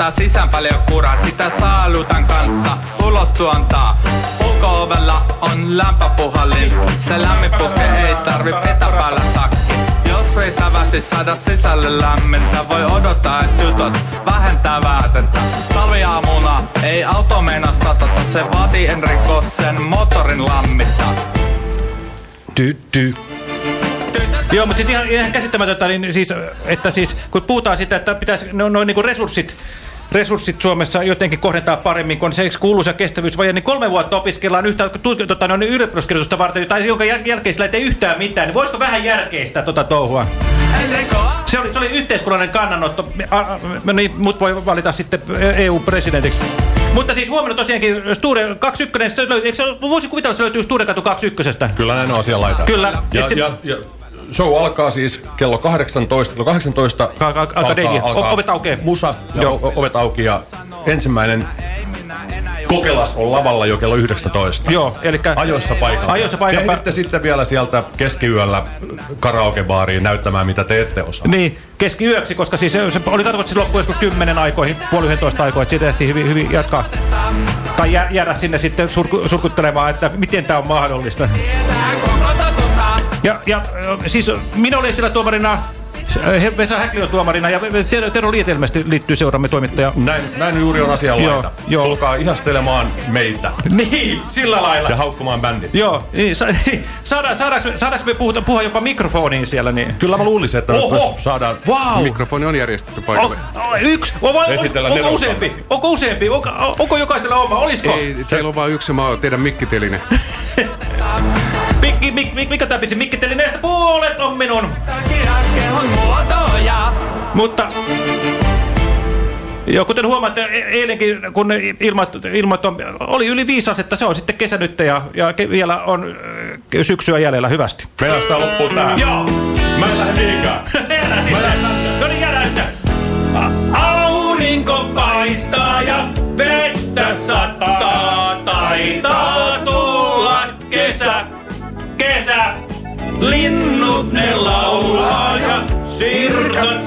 [SPEAKER 29] kantaa sisään paljon kuraa, sitä saalutan kanssa ulos tuontaa. Ulko-ovella on lämpöpuhallin, se lämmipuske ei tarvi pitää päällä takki. Jos ei sävästi saada sisälle lämmintä, voi odottaa, että tytöt vähentää väätettä. Talviaamuna ei auto meinaa se vaatii Enrico sen motorin lammittaa.
[SPEAKER 4] Dy, dy.
[SPEAKER 3] Joo, mutta sitten ihan, ihan käsittämätöntä, niin siis, että siis, kun puhutaan sitä, että pitäisi noin no, niin resurssit, resurssit Suomessa jotenkin kohdentaa paremmin, kun se kuuluisa kestävyysvaje, niin kolme vuotta opiskellaan yhtä tota, no, ylioppilaskirjoitusta varten, tai jonka jäl jälkeen sillä ei tee yhtään mitään, niin voisiko vähän järkeistä tota touhua? Se oli, se oli yhteiskunnallinen kannanotto, a, niin, mut voi valita sitten EU-presidentiksi. Mutta siis huomenna tosiaankin Sture 21, löytyy, eikö se, voisi kuvitella, että se löytyy Sture katu 21.
[SPEAKER 4] Kyllä näin on asia laita.
[SPEAKER 3] Kyllä.
[SPEAKER 4] Ja, ja, ja show alkaa siis kello 18. Kello 18
[SPEAKER 3] Akadeemia. O- ovet aukeaa.
[SPEAKER 4] Musa ja
[SPEAKER 3] Joo.
[SPEAKER 4] ovet auki ja ensimmäinen kokelas on lavalla jo kello 19.
[SPEAKER 3] Joo, eli
[SPEAKER 4] ajoissa paikalla.
[SPEAKER 3] Ajoissa päällä.
[SPEAKER 4] Ehditte sitten vielä sieltä keskiyöllä karaokebaariin näyttämään, mitä te ette osaa.
[SPEAKER 3] Niin, keskiyöksi, koska siis se, se oli tarkoitus loppu joskus kymmenen aikoihin, puoli yhdentoista aikoihin, että siitä tehtiin hyvin, hyvin jatkaa. Tai jä, jäädä sinne sitten surku, surkuttelemaan, että miten tämä on mahdollista. Ja, ja siis minä olin siellä tuomarina, Vesa Häkli on tuomarina ja Tero, Tero Liet ilmeisesti liittyy seuramme toimittaja.
[SPEAKER 4] Näin, näin juuri on asia
[SPEAKER 3] Joo,
[SPEAKER 4] laita.
[SPEAKER 3] joo.
[SPEAKER 4] Tulkaa ihastelemaan meitä.
[SPEAKER 3] Niin, sillä lailla.
[SPEAKER 4] Ja haukkumaan bändit.
[SPEAKER 3] Joo, niin, sa [LAUGHS] saadaan, saadaanko, saadaanko me puhuta, puhua jopa mikrofoniin siellä? Niin?
[SPEAKER 4] Kyllä mä luulisin, että
[SPEAKER 3] Oho!
[SPEAKER 4] saadaan...
[SPEAKER 3] Vau!
[SPEAKER 5] Mikrofoni on järjestetty paikalle.
[SPEAKER 3] O, o, yksi? O, vai,
[SPEAKER 4] Esitellä
[SPEAKER 3] on, onko
[SPEAKER 4] neloskanne.
[SPEAKER 3] useampi? Onko useampi? Onko, onko jokaisella oma? Olisiko?
[SPEAKER 5] Ei, teillä on vain yksi, mä oon teidän mikkiteline. [LAUGHS]
[SPEAKER 3] Mikki, mik, mik, mikä tämä pisi? Mikkitelineestä puolet on minun. Mutta... Joo, kuten huomaatte, e- eilenkin kun ilmat, ilmat on, oli yli viisi asetta, se on sitten kesä nyt ja, ja vielä on syksyä jäljellä hyvästi.
[SPEAKER 4] Meillä sitä loppuu tähän.
[SPEAKER 3] Joo!
[SPEAKER 4] Mä en lähde mihinkään.
[SPEAKER 3] Jäädään sitten! No niin, jäädään sitten! Aurinko paistaa ja vettä sattaa, taitaa laulaa ja sirkat